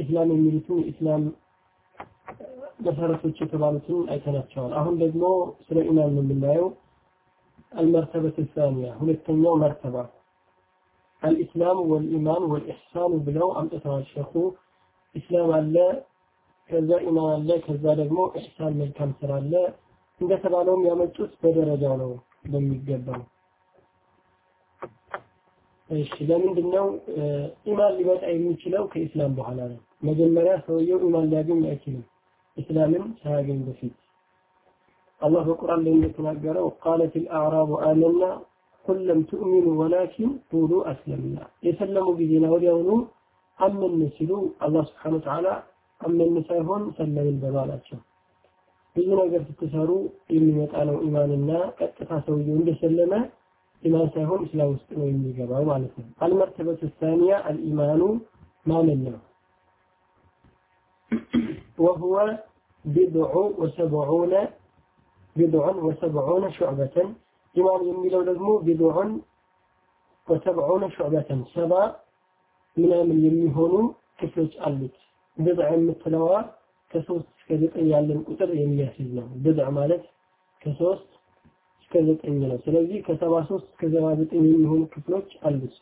ኢስላም የሚሉትን የኢስላም መሰረቶች የተባሉትን አይተናቸዋል። አሁን ደግሞ ስለ ኢማን ነው የምናየው። አልመርተበት ሳኒያ ሁለተኛው መርተባ አልኢስላም ወልኢማን ወልኢሕሳኑ ብለው አምጥተዋል ሸኹ። ኢስላም አለ፣ ከዛ ኢማን አለ፣ ከዛ ደግሞ ኢሕሳን መልካም ስራ አለ። እንደተባለውም ያመጡት በደረጃው ነው በሚገባው። እሺ ለምንድን ነው ኢማን ሊመጣ የሚችለው ከኢስላም በኋላ ነው? መጀመሪያ ሰውየው ኢማን ሊያገኝ አይችልም ኢስላምን ሳያገኝ በፊት። አላህ በቁርአን ላይ እንደተናገረው ቃለት አልአዕራቡ አመና ቁል ለም ትኡሚኑ ወላኪን ቁሉ አስለምና የሰለሙ ጊዜና ወዲያውኑ አመን ሲሉ አላህ ስብሓነ ወተዓላ አመን ሳይሆን ሰለምን በማላቸው ብዙ ነገር ስትሰሩ የሚመጣ ነው ኢማንና ቀጥታ ሰውየው እንደሰለመ ኢማን ሳይሆን እስላም ውስጥ ነው የሚገባው ማለት ነው። አልመርተበቱ ሳኒያ አልኢማኑ ማመን ነው። وهو بضع وسبعون بضع وسبعون شعبة ኢማን የሚለው ደግሞ ቢድዑን ወሰብዑነ ሹዕበተን ሰባ ምናምን የሚሆኑ ክፍሎች አሉት። ብድዕ የምትለዋ ከሶስት እስከ ዘጠኝ ያለን ቁጥር የሚያስይዝ ነው። ብድዕ ማለት ከሶስት እስከ ዘጠኝ ነው። ስለዚህ ከሰባ ሶስት እስከ ሰባ ዘጠኝ የሚሆኑ ክፍሎች አሉት። እሺ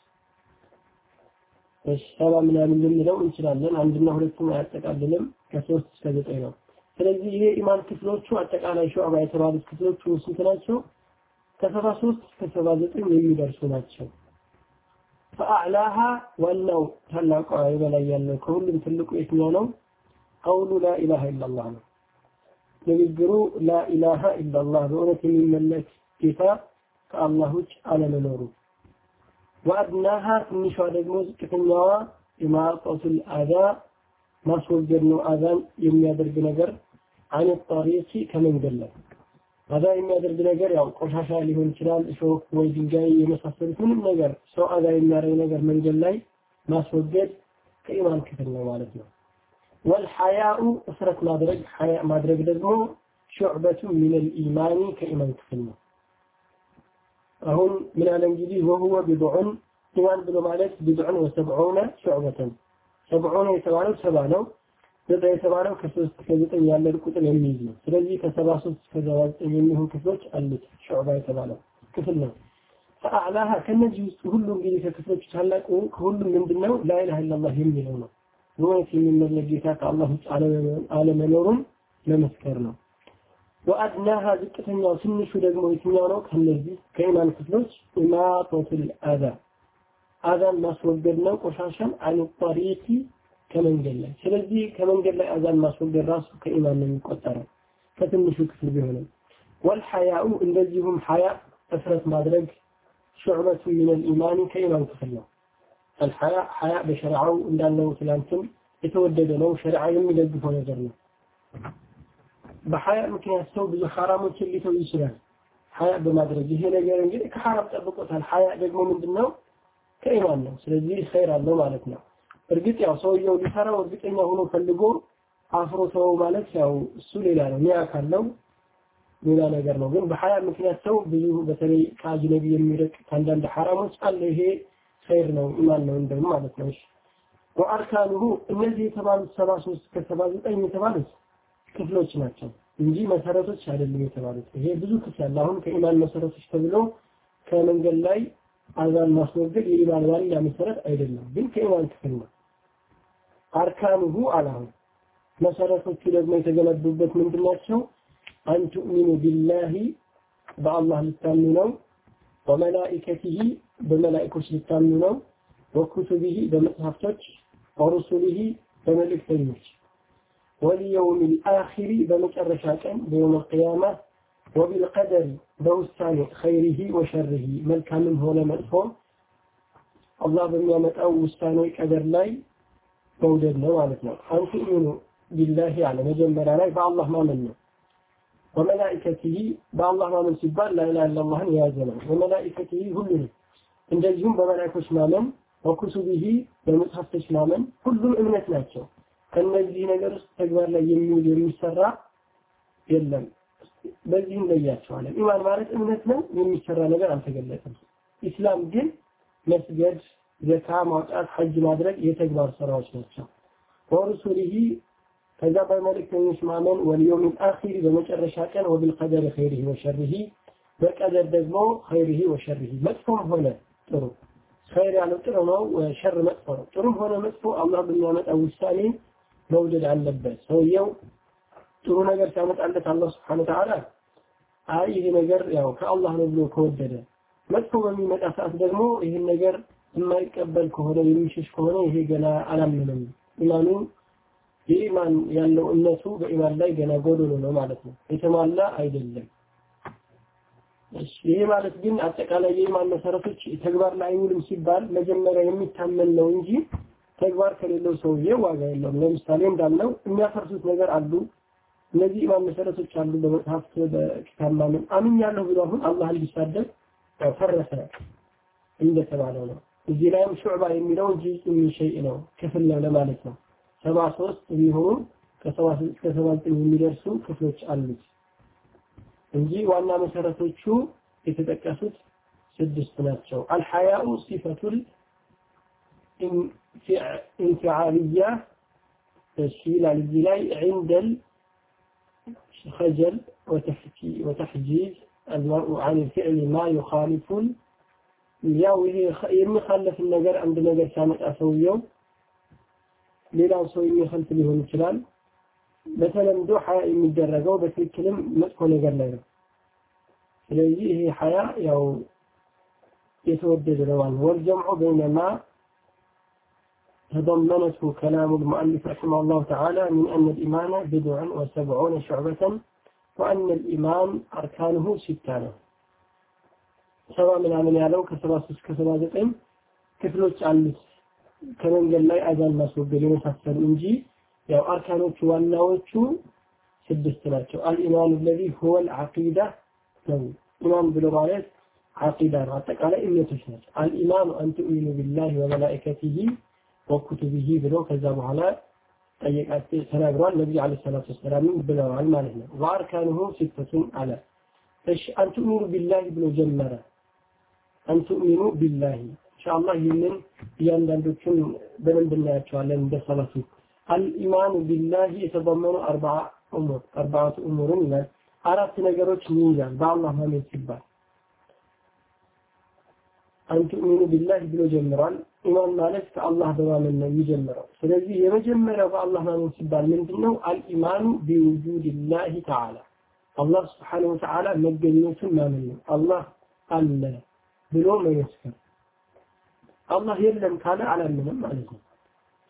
ሰባ ምናምን ልንለው እንችላለን። አንድና ሁለቱን አያጠቃልልም። ከሶስት እስከ ዘጠኝ ነው። ስለዚህ ይሄ ኢማን ክፍሎቹ አጠቃላይ ሹዕባ የተባሉት ክፍሎቹ ስንት ናቸው? ከሰባ ሶስት እስከ ሰባ ዘጠኝ የሚደርሱ ናቸው። ፈአዕላሃ ዋናው ታላቋ የበላይ ያለው ከሁሉም ትልቁ የትኛው ነው? ቀውሉ ላኢላሃ ኢላላህ ነው። ንግግሩ ላኢላሃ ኢላላህ በእውነት የሚመለክ ጌታ ከአላህ ውጭ አለመኖሩ። ወአድናሃ ትንሿ ደግሞ ዝቅተኛዋ ኢማጠቱል አዛ ማስወገድ ነው። አዛን የሚያደርግ ነገር አን ጠሪቂ ከመንገድ ላይ አዛ የሚያደርግ ነገር ያው ቆሻሻ ሊሆን ይችላል፣ እሾህ ወይ ድንጋይ የመሳሰሉት ምንም ነገር ሰው አዛ የሚያደርግ ነገር መንገድ ላይ ማስወገድ ከኢማን ክፍል ነው ማለት ነው። ወልሐያኡ እፍረት ማድረግ ሐያ ማድረግ ደግሞ ሹዕበቱ ሚነል ኢማኒ ከኢማን ክፍል ነው። አሁን ምን አለ እንግዲህ ወሁወ ቢድዑን ኢማን ብሎ ማለት ቢድዑን ወሰብዑነ ሹዕበተን ሰብዑነ የተባለው ሰባ ነው። ዘጠኝ የተባለው ከሶስት እስከ ዘጠኝ ያለን ቁጥር የሚይዝ ነው። ስለዚህ ከሰባ ሶስት እስከ ሰባ ዘጠኝ የሚሆኑ ክፍሎች አሉት ሹዕባ የተባለው ክፍል ነው። ፈአዕላሃ ከነዚህ ውስጥ ሁሉ እንግዲህ ከክፍሎቹ ታላቁ ከሁሉም ምንድነው ላኢላሃ ኢላላህ የሚለው ነው። በእውነት የሚመለክ ጌታ ከአላህ ውጭ አለመኖሩን መመስከር ነው። ወአድናሃ ዝቅተኛው ትንሹ ደግሞ የትኛው ነው? ከነዚህ ከኢማን ክፍሎች ኢማጠቱል አዛ አዛን ማስወገድ ነው። ቆሻሻን አን ጠሪቂ ከመንገድ ላይ ስለዚህ ከመንገድ ላይ አዛን ማስወገድ ራሱ ከኢማን ነው የሚቆጠረው ከትንሹ ክፍል ቢሆንም ወልሐያኡ እንደዚሁም ሐያ እፍረት ማድረግ ሹዕበቱ ሚነል ኢማኒ ከኢማን ክፍል ነው። አልሐያ ሐያ በሸሪዓው እንዳልነው ትላንትም የተወደደ ነው። ሸሪዓ የሚደግፈው ነገር ነው። በሐያ ምክንያት ሰው ብዙ ሐራሞችን ሊተው ይችላል። ሐያ በማድረግ ይሄ ነገር እንግዲህ ከሐራም ጠብቆታል። ሐያ ደግሞ ምንድነው? ከኢማን ነው። ስለዚህ ኸይር አለው ማለት ነው። እርግጥ ያው ሰውየው ሊሰራው እርግጠኛ ሆኖ ፈልጎ አፍሮ ሰው ማለት ያው እሱ ሌላ ነው። ኒያ ካለው ሌላ ነገር ነው። ግን በሐያ ምክንያት ሰው ብዙ በተለይ ከአጅነቢ የሚርቅ ከአንዳንድ ሐራሞች አለ። ይሄ ኸይር ነው፣ ኢማን ነው እንደም ማለት ነው። ወአርካኑሁ እነዚህ የተባሉት ሰባ ሶስት ከሰባ ዘጠኝ የተባሉት ክፍሎች ናቸው እንጂ መሰረቶች አይደሉም የተባሉት። ይሄ ብዙ ክፍል አለ። አሁን ከኢማን መሰረቶች ተብሎ ከመንገድ ላይ አዛን ማስወገድ የኢማን ዋና መሰረት አይደለም፣ ግን ከኢማን ክፍል ነው። አርካኑሁ አላሁ መሰረቶቹ ደግሞ የተገነቡበት ምንድን ናቸው? አን ቱእሚኑ ቢላሂ በአላህ ልታምኑ ነው። ወመላኢከቲሂ በመላኢኮች ልታምኑ ነው። ወኩቱቢሂ በመጽሐፍቶች ወሩሱሊሂ በመልእክተኞች ወልየውም ልአኺሪ በመጨረሻ ቀን በየውም ልቅያማ ወቢልቀደሪ በውሳኔ ኸይሪሂ ወሸርሂ መልካምም ሆነ መጥፎ አላህ በሚያመጣው ውሳኔ ቀደር ላይ መውደድ ነው ማለት ነው። አንቱሚኑ ቢላሂ አለ መጀመሪያ ላይ በአላህ ማመን ነው። ወመላኢከቲሂ በአላህ ማመን ሲባል ላኢላሃ ኢለላህን የያዘ ነው። ወመላኢከቲሂ ሁሉንም እንደዚሁም በመላእክቶች ማመን ወኩቱቢሂ በመጽሐፍቶች ማመን ሁሉም እምነት ናቸው። ከነዚህ ነገር ውስጥ ተግባር ላይ የሚውል የሚሰራ የለም። በዚህ እንለያቸዋለን። ኢማን ማለት እምነት ነው፣ የሚሰራ ነገር አልተገለጸም። ኢስላም ግን መስገድ፣ ዘካ ማውጣት፣ ሐጅ ማድረግ የተግባር ስራዎች ናቸው። ورسله ከዛ በመልእክተኞች ማመን واليوم الآخر በመጨረሻ ቀን وبالقدر خيره وشره በቀደር ደግሞ خيره وشره መጥፎም ሆነ ጥሩ خير ያለው ጥሩ ነው፣ شر መጥፎ ነው። ጥሩም ሆነ መጥፎ አላህ በሚያመጣው ውሳኔ መውደድ አለበት። ሰውየው ጥሩ ነገር ሲያመጣለት አላህ سبحانه وتعالى አይ ይሄ ነገር ያው ከአላህ ነው ብሎ ከወደደ፣ መጥፎ በሚመጣ ሰዓት ደግሞ ይህን ነገር የማይቀበል ከሆነ የሚሸሽ ከሆነ ይሄ ገና አላመነም ኢማኑ የኢማን ያለው እምነቱ በኢማን ላይ ገና ጎዶሎ ነው ማለት ነው። የተሟላ አይደለም። ይሄ ማለት ግን አጠቃላይ የኢማን መሰረቶች ተግባር ላይ አይውልም ሲባል መጀመሪያ የሚታመን ነው እንጂ ተግባር ከሌለው ሰውዬ ዋጋ የለውም። ለምሳሌ እንዳልነው የሚያፈርሱት ነገር አሉ። እነዚህ ኢማን መሰረቶች አሉ። በመጽሐፍት በኪታብ ማመን አምኛለሁ ብሎ አሁን አላህ ሊሳደብ ያው ፈረሰ እንደተባለው ነው። እዚህ ላይም ሹዕባ የሚለው ጁዝ ሚን ሸይእ ነው ክፍል ነው ለማለት ነው። ሰባ ሶስት ቢሆኑ ከሰባ እስከ ሰባ ዘጠኝ የሚደርሱ ክፍሎች አሉት እንጂ ዋና መሰረቶቹ የተጠቀሱት ስድስት ናቸው። አልሐያኡ ሲፈቱል ኢንፊዓልያ እሺ ይላል እዚህ ላይ ዒንደል خجل وتحجيز المرء عن الفعل ما يخالف ያው ይሄ የሚኻለፍን ነገር አንድ ነገር ሲያመጣ ሰውየው ሌላው ሰው የሚኸልፍ ሊሆን ይችላል። በተለምዶ ሐያ የሚደረገው በትክክልም መጥፎ ነገር ላይ ነው። ስለዚህ ይሄ ሐያ ያው የተወደደ ነው ማለት ወልጀምዑ በይነማ تضمنته كلام المؤلف رحمه الله تعالى من أن الإيمان بضع وسبعون شعبة وأن الإيمان أركانه ستة ሰባ ምናምን ያለው ከሰባ ሶስት ከሰባ ዘጠኝ ክፍሎች አሉት ከመንገድ ላይ አዛን ማስወገድ የመሳሰሉ እንጂ ያው አርካኖቹ ዋናዎቹ ስድስት ናቸው። አልኢማኑ ለዚ ሁወ ልዓቂዳ ነው። ኢማን ብሎ ማለት ዓቂዳ ነው። አጠቃላይ እምነቶች ናቸው። አልኢማኑ አን ትኡሚኑ ቢላሂ ወመላኢከቲሂ ወኩቱቢሂ ብሎ ከዛ በኋላ ጠየቃቸው ተናግሯል። ነቢዩ ዓለይሂ ሰላቱ ወሰላም ብለዋል ማለት ነው። ወአርካኑሁ ሲተቱን አለ። እሺ አን ትኡሚኑ ቢላሂ ብሎ ጀመረ። አን ትኡሚኑ ቢላሂ ኢንሻአላህ ይህንን እያንዳንዶቹን በደንብ እናያቸዋለን እንደ ሰላቱ አልኢማኑ ቢላሂ የተضመኑ አርባዓ ኡሙር አርባዓቱ ኡሙርን ይላል አራት ነገሮች ይይዛል በአላህ ማመን ሲባል አን ትኡሚኑ ቢላሂ ብሎ ጀምሯል ኢማን ማለት ከአላህ በማመን ነው የሚጀምረው ስለዚህ የመጀመሪያው በአላህ ማመን ሲባል ምንድነው አልኢማኑ ቢውጁድላሂ ተዓላ አላህ ስብሓነሁ ወተዓላ መገኘቱን ማመን ነው አላህ አለ ብሎ መመስከር አላህ የለም ካለ አላምንም ማለት ነው።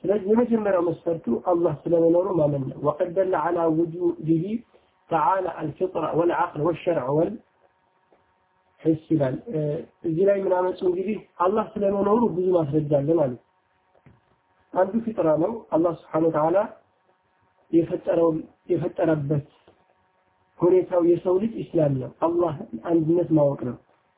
ስለዚህ የመጀመሪያው መስፈርቱ አላህ ስለመኖሩ ማመን ነው። ወቀድ ደለ ዐላ ውጁዲሂ ተዓላ አልፊጥራ ወልዐቅል ወሸርዕ ወልሒስ ይላል። እዚህ ላይ አመጡ እንግዲህ አላህ ስለመኖሩ ብዙ ማስረጃ አለ ማለት አንዱ ፊጥራ ነው። አላህ ስብሓነሁ ወተዓላ የፈጠረው የፈጠረበት ሁኔታው የሰው ልጅ ኢስላም ነው። አላህ አንድነት ማወቅ ነው።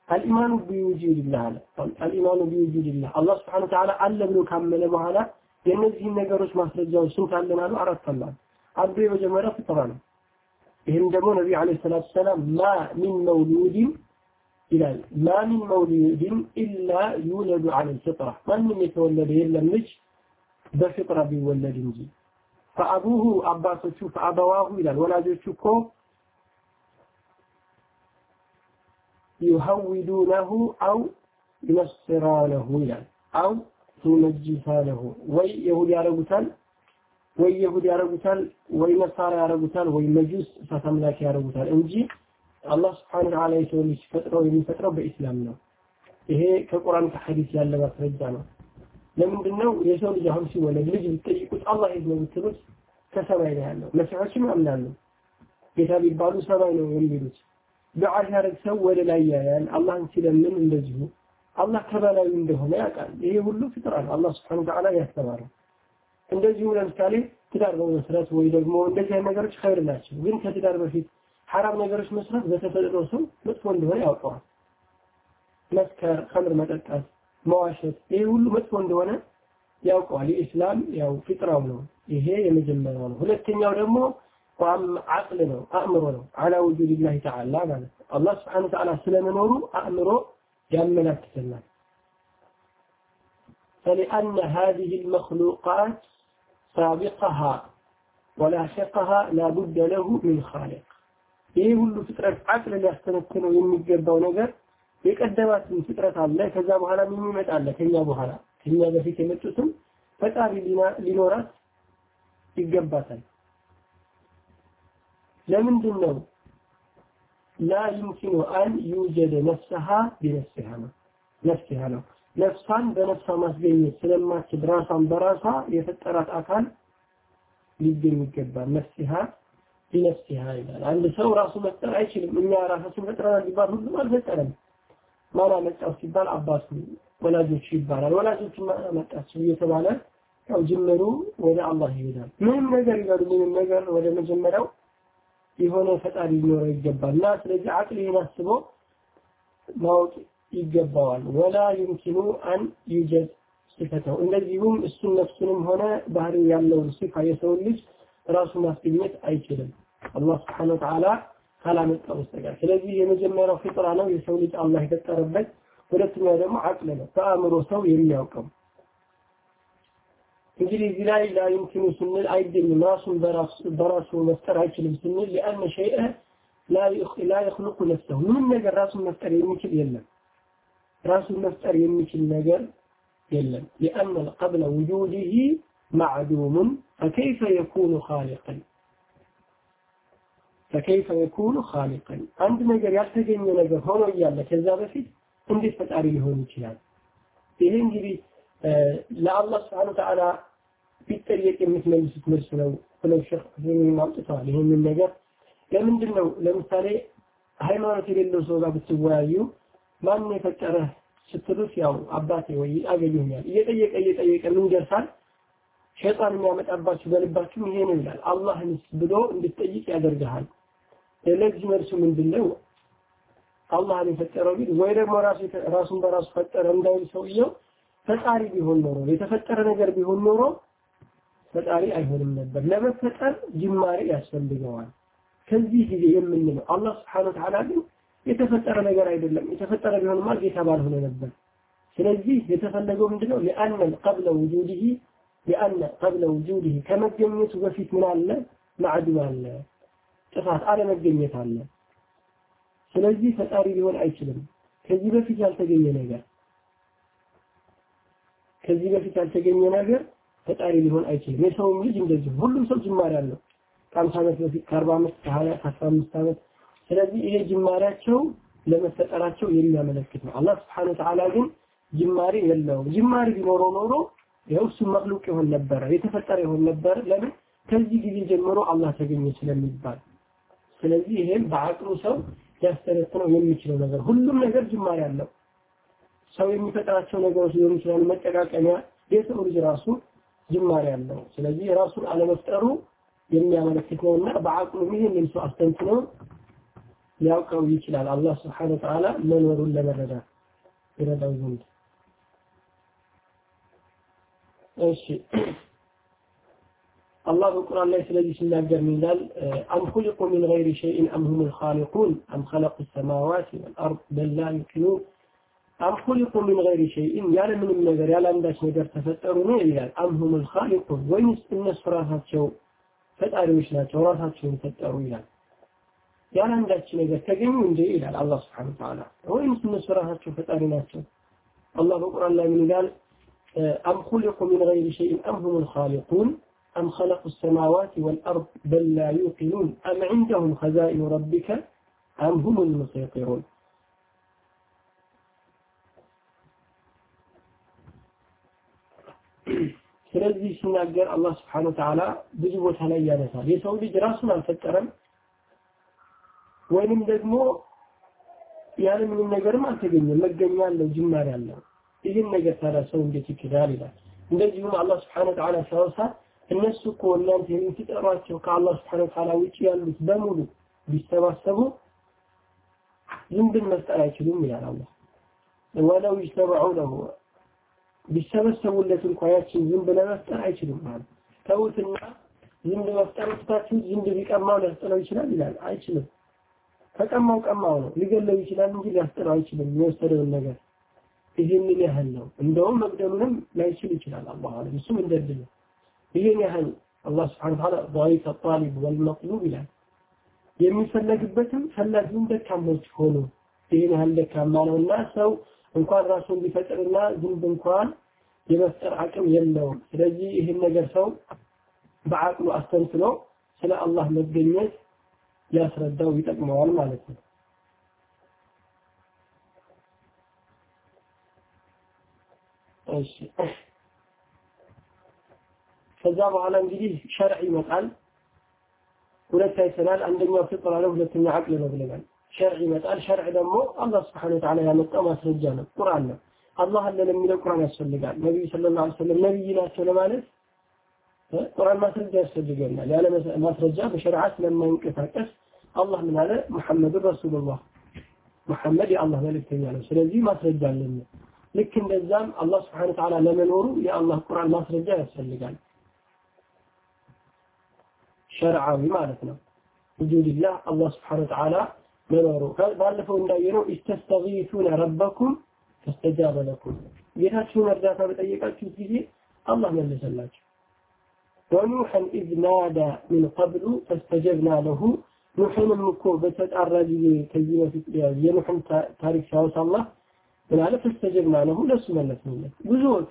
አልኢማኑ ቢውጁድላህ አለ። አልኢማኑ ቢውጁድላህ አላህ ስብሐነ ወተዓላ አለ ብሎ ካመነ በኋላ የእነዚህን ነገሮች ማስረጃዎች ስንት አለን አሉ? አራት አሉ። አንዱ የመጀመሪያው ፍጥራ ነው። ይህም ደግሞ ነቢዩ ዓለይሂ ሰላቱ ወሰላም ማ ሚን መውሉድን ይላል። ማ ሚን መውሉድን ኢላ ዩለዱ ዐለል ፊጥራ ማንም የተወለደ የለም ልጅ በፍጥራ ቢወለድ እንጂ። ፈአቡሁ አባቶቹ ፈአበዋሁ ይላል። ወላጆቹ እኮ ዩሀዊዱነሁ አው ዩነስራነሁ ይላል። አው ዩነጅሳነሁ ወይ የሁድ ያረጉታል ወይ የሁድ ያረጉታል ወይ ነሳራ ያረጉታል ወይ መጁስ እሳት አምላክ ያረጉታል እንጂ አላህ ስብሐነ ወተዓላ የሰው ልጅ ፈጥረው የሚፈጥረው በኢስላም ነው። ይሄ ከቁርአን ከሐዲስ ያለ ማስረጃ ነው። ለምንድን ነው የሰው ልጅ አሁን ሲወለድ ልጅ ብትጠይቁት አላህ የት ነው ብትሉት ከሰማይ ነው ያለው። መሲሖችም ያምናሉ ጌታ ቢባሉ ሰማይ ነው የሚሉት። ዱዓ ሲያደርግ ሰው ወደ ላይ ያያል። አላህን ሲለምን እንደዚሁ አላህ ከበላዩ እንደሆነ ያውቃል። ይሄ ሁሉ ፍጥራ ነው። አላህ ስብሐነ ወተዓላ ያስተማረው። እንደዚሁ ለምሳሌ ትዳር በመስራት ወይ ደግሞ እንደዚህ ነገሮች ኸይር ናቸው። ግን ከትዳር በፊት ሐራም ነገሮች መስራት በተፈጥሮ ሰው መጥፎ እንደሆነ ያውቀዋል። መስከር፣ ኸምር መጠጣት፣ መዋሸት ይሄ ሁሉ መጥፎ እንደሆነ ያውቀዋል። የኢስላም ያው ፍጥራው ነው። ይሄ የመጀመሪያው ነው። ሁለተኛው ደግሞ አቅል ነው፣ አእምሮ ነው። አላ ውጁድላሂ ተዓላ ማለት ነው። አላህ ስብሐነ ወተዓላ ስለመኖሩ አእምሮ ያመላክተናል። فلأن هذه المخلوقات ሳቢቀሃ ወላሸቀሃ ላቡደ ለሁ ሚን ኻሊቅ ይህ ሁሉ ፍጥረት አቅል ሊያስተነትነው የሚገባው ነገር የቀደማትን ፍጥረት አለ። ከዛ በኋላ የሚመጣ አለ ከኛ በኋላ ከኛ በፊት የመጡትም ፈጣሪ ሊኖራት ይገባታል። ለምንድን ነው ላ ዩምኪኑ አን ዩጀደ ነፍሰሃ ቢነፍሲሃ ነው። ነፍሲሃ ነው። ነፍሷን በነፍሷ ማስገኘት ስለማትችል ራሷን በራሷ የፈጠራት አካል ሊገኝ ይገባል። ነፍሲሃ ቢነፍሲሃ ይላል። አንድ ሰው ራሱ መፍጠር አይችልም። እኛ ራሳችን ፈጥረናል ሊባል ሁሉም አልፈጠረም። ማን አመጣው ሲባል አባቱ ወላጆቹ ይባላል። ወላጆቹ ማን አመጣቸው እየተባለ ያው ጅምሩ ወደ አላህ ይሄዳል። ምንም ነገር ይበሉ ምንም ነገር ወደ መጀመሪያው የሆነ ፈጣሪ ሊኖረው ይገባል። እና ስለዚህ አቅል ይህን አስቦ ማወቅ ይገባዋል። ወላ ዩምኪኑ አን ዩጀድ ሲፈተው እንደዚሁም እሱን ነፍሱንም ሆነ ባህሪው ያለውን ሲፋ የሰውን ልጅ ራሱ ማስገኘት አይችልም። አላህ ስብሓን ወተዓላ ካላመጣ በስተቀር። ስለዚህ የመጀመሪያው ፍጥራ ነው። የሰው ልጅ አላህ የፈጠረበት ሁለተኛው ደግሞ አቅል ነው። በአእምሮ ሰው የሚያውቀው። እንግዲህ እዚህ ላይ ላ ዩምኪኑ ስንል አይገኝም። ራሱን በራሱ መፍጠር አይችልም ስንል ሊአነ ሸይአ ላ የክልቁ ነፍሰሁ ምንም ነገር ራሱን መፍጠር የሚችል የለም። ራሱን መፍጠር የሚችል ነገር የለም። ሊአነ ቀብለ ውጁድህ ማዕዱሙን ፈከይፈ የኩኑ ኻሊቀን ፈከይፈ የኩኑ ኻሊቀን አንድ ነገር ያልተገኘ ነገር ሆኖ እያለ ከዛ በፊት እንዴት ፈጣሪ ሊሆን ይችላል? ይሄ እንግዲህ ለአላህ ስብሓን ወተዓላ ቢጠየቅ የምትመልሱት መልስ ነው ብለው ሸክ ሁሴን አምጥተዋል። ይህንን ነገር ለምንድን ነው ለምሳሌ ሃይማኖት የሌለው ሰው ጋር ብትወያዩ ማን የፈጠረህ ስትሉት ያው አባቴ ወይ አገኘኛል እየጠየቀ እየጠየቀ ምን ይደርሳል ሸይጣን የሚያመጣባችሁ በልባችሁ ይሄ ነው ይላል አላህንስ ብሎ እንድትጠይቅ ያደርግሃል ለዚህ መልሱ ምንድነው አላህን የፈጠረው ቢል ወይ ደግሞ ራሱ ራሱን በራሱ ፈጠረ እንዳይል ሰውየው ፈጣሪ ቢሆን ኖሮ የተፈጠረ ነገር ቢሆን ኖሮ ፈጣሪ አይሆንም ነበር ለመፈጠር ጅማሬ ያስፈልገዋል ከዚህ ጊዜ የምንለው አላህ Subhanahu Ta'ala ግን የተፈጠረ ነገር አይደለም የተፈጠረ ቢሆንማ ጌታ ባልሆነ ነበር ስለዚህ የተፈለገው ምንድነው لأن قبل وجوده ሊአነ ቀብለ ውጁድህ ከመገኘቱ በፊት ምን አለ? ማዕዱ አለ፣ ጥፋት አለመገኘት አለ። ስለዚህ ፈጣሪ ሊሆን አይችልም። ከዚህ በፊት ያልተገኘ ነገር ከዚህ በፊት ያልተገኘ ነገር ፈጣሪ ሊሆን አይችልም። የሰውም ልጅ እንደዚህ ሁሉም ሰው ጅማሬ አለው። ከአምሳ ዓመት በፊት ከአርባ ዓመት ከሀያ ከአስራ አምስት ዓመት ስለዚህ ይሄ ጅማሬያቸው ለመፈጠራቸው የሚያመለክት ነው። አላህ ስብሐነ ወተዓላ ግን ጅማሬ የለውም። ጅማሬ ቢኖረው ኖሮ ያው እሱ መክሉቅ ይሆን ነበረ የተፈጠረ ይሆን ነበረ ለምን? ከዚህ ጊዜ ጀምሮ አላህ ተገኘ ስለሚባል። ስለዚህ ይሄም በአቅሉ ሰው ሊያስተነትነው የሚችለው ነገር ሁሉም ነገር ጅማሬ አለው። ሰው የሚፈጥራቸው ነገሮች ሊሆኑ ይችላሉ መጠቃቀሚያ የሰው ልጅ ራሱ ጅማሬ አለው። ስለዚህ ራሱን አለመፍጠሩ የሚያመለክት ነውና በአቅሉ ይህንን ሰው አስተንትኖ ሊያውቀው ይችላል። አላህ سبحانه وتعالى መኖሩን ለመረዳት ይረዳው ዘንድ እሺ አላህ በቁርአን ላይ ስለዚህ ሲናገር ምን ይላል? أم خلقوا من غير شيء أم هم الخالقون أم خلقوا السماوات والأرض بل لا يوقنون أم خلقوا من غير شيء ያለ ምንም ነገር ያለ አንዳች ነገር ተፈጠሩ ነው ይላል። أم هم الخالقون ወይስ እነሱ ራሳቸው ፈጣሪዎች ናቸው ራሳቸውን ፈጠሩ ይላል። ያለ አንዳች ነገር ተገኙ እንደ ይላል አላህ ሱብሓነሁ ወተዓላ። ወይስ እነሱ ራሳቸው ፈጣሪ ናቸው? አላህ በቁርአን ላይ ምን ይላል? أم خلقوا من غير شيء أم هم الخالقون أم خلقوا السماوات والأرض بل لا يوقنون أم عندهم خزائن ربك أم هم المسيطرون ስለዚህ ሲናገር አላህ Subhanahu Ta'ala ብዙ ቦታ ላይ ያነሳል የሰው ልጅ ራሱን አልፈጠረም ወይንም ደግሞ ያለ ምንም ነገርም አልተገኘም መገኛ አለው ጅማሬ አለው ይህን ነገር ታዲያ ሰው እንዴት ይክዳል ይላል? እንደዚሁም አላህ Subhanahu Ta'ala ሲያወሳ እነሱ እኮ እናንተ የምትጠሯቸው ከአላህ Subhanahu Ta'ala ውጭ ያሉት በሙሉ ቢሰባሰቡ ዝንብን መፍጠር አይችሉም ይላል አላህ። ወለው ይጅተመዑ ለሁ ቢሰበሰቡለት እንኳ ያችን ዝንብ ለመፍጠር አይችሉም ማለት ተውትና ዝንብ መፍጠር ትታችሁ ዝንብ ቢቀማው ሊያስጥለው ይችላል ይላል። አይችልም። ከቀማው ቀማው ነው። ሊገለው ይችላል እንጂ ሊያስጥለው አይችልም የወሰደውን ነገር ይህንን ያህል ነው እንደውም መግደሉንም ላይችል ይችላል አላህ አለም እሱም እንደድል ይህን ያህል አላህ ስብሐነ ወተዓላ ضعيف الطالب والمطلوب ይላል። የሚፈለግበትም ፈላጊውም ደካሞች ሆኑ። ይህን ያህል ደካማ ነውና ሰው እንኳን ራሱን ሊፈጥርና ዝንብ እንኳን የመፍጠር አቅም የለውም። ስለዚህ ይህን ነገር ሰው በአቅሉ አስተንትኖ ስለ አላህ መገኘት ሊያስረዳው ይጠቅመዋል ማለት ነው። እሺ ከዛ በኋላ እንግዲህ ሸርዕ ይመጣል። ሁለት አይተናል። አንደኛው ፍጥራ ነው፣ ሁለተኛ አቅል ነው ብለናል። ሸርዕ ይመጣል። ሸርዕ ደግሞ አላህ ስብሐነ ወተዓላ ያመጣው ማስረጃ ነው፣ ቁርአን ነው። አላህ አለ ለሚለው ቁርአን ያስፈልጋል። ነብዩ ሰለላሁ ዐለይሂ ወሰለም ነብይ ናቸው ለማለት ቁርአን ማስረጃ ያስፈልገናል። ያለ ማስረጃ በሸሪዓ ስለማይንቀሳቀስ አላህ ምን አለ? ሙሐመዱን ረሱሉላህ ሙሐመድ የአላህ መልእክተኛ ነው። ስለዚህ ማስረጃ አለን። ልክ እንደዛም አላህ ስብሐነ ወተዓላ ለመኖሩ የአላህ ቁርአን ማስረጃ ያስፈልጋል። ሸርዓዊ ማለት ነው። ውጁድላህ አላህ ስብሐነ ወተዓላ መኖሩ ባለፈው እንዳየነው ኢስተስተጊሱነ ረበኩም ፈስተጃበ ለኩም ጌታችሁን እርዳታ በጠየቃችሁት ጊዜ አላህ መለሰላችሁ። ወኑሐን ኢዝ ናዳ ሚን ቀብሉ ፈስተጀብና ለሁ ኑሕንም እኮ በተጣራ ጊዜ ከዚህ በፊት የኑሕን ታሪክ ሲያወሳ አላህ ምን አለ? ፈስተጀብና ለሁ ለሱ መለስንለት። ብዙዎቹ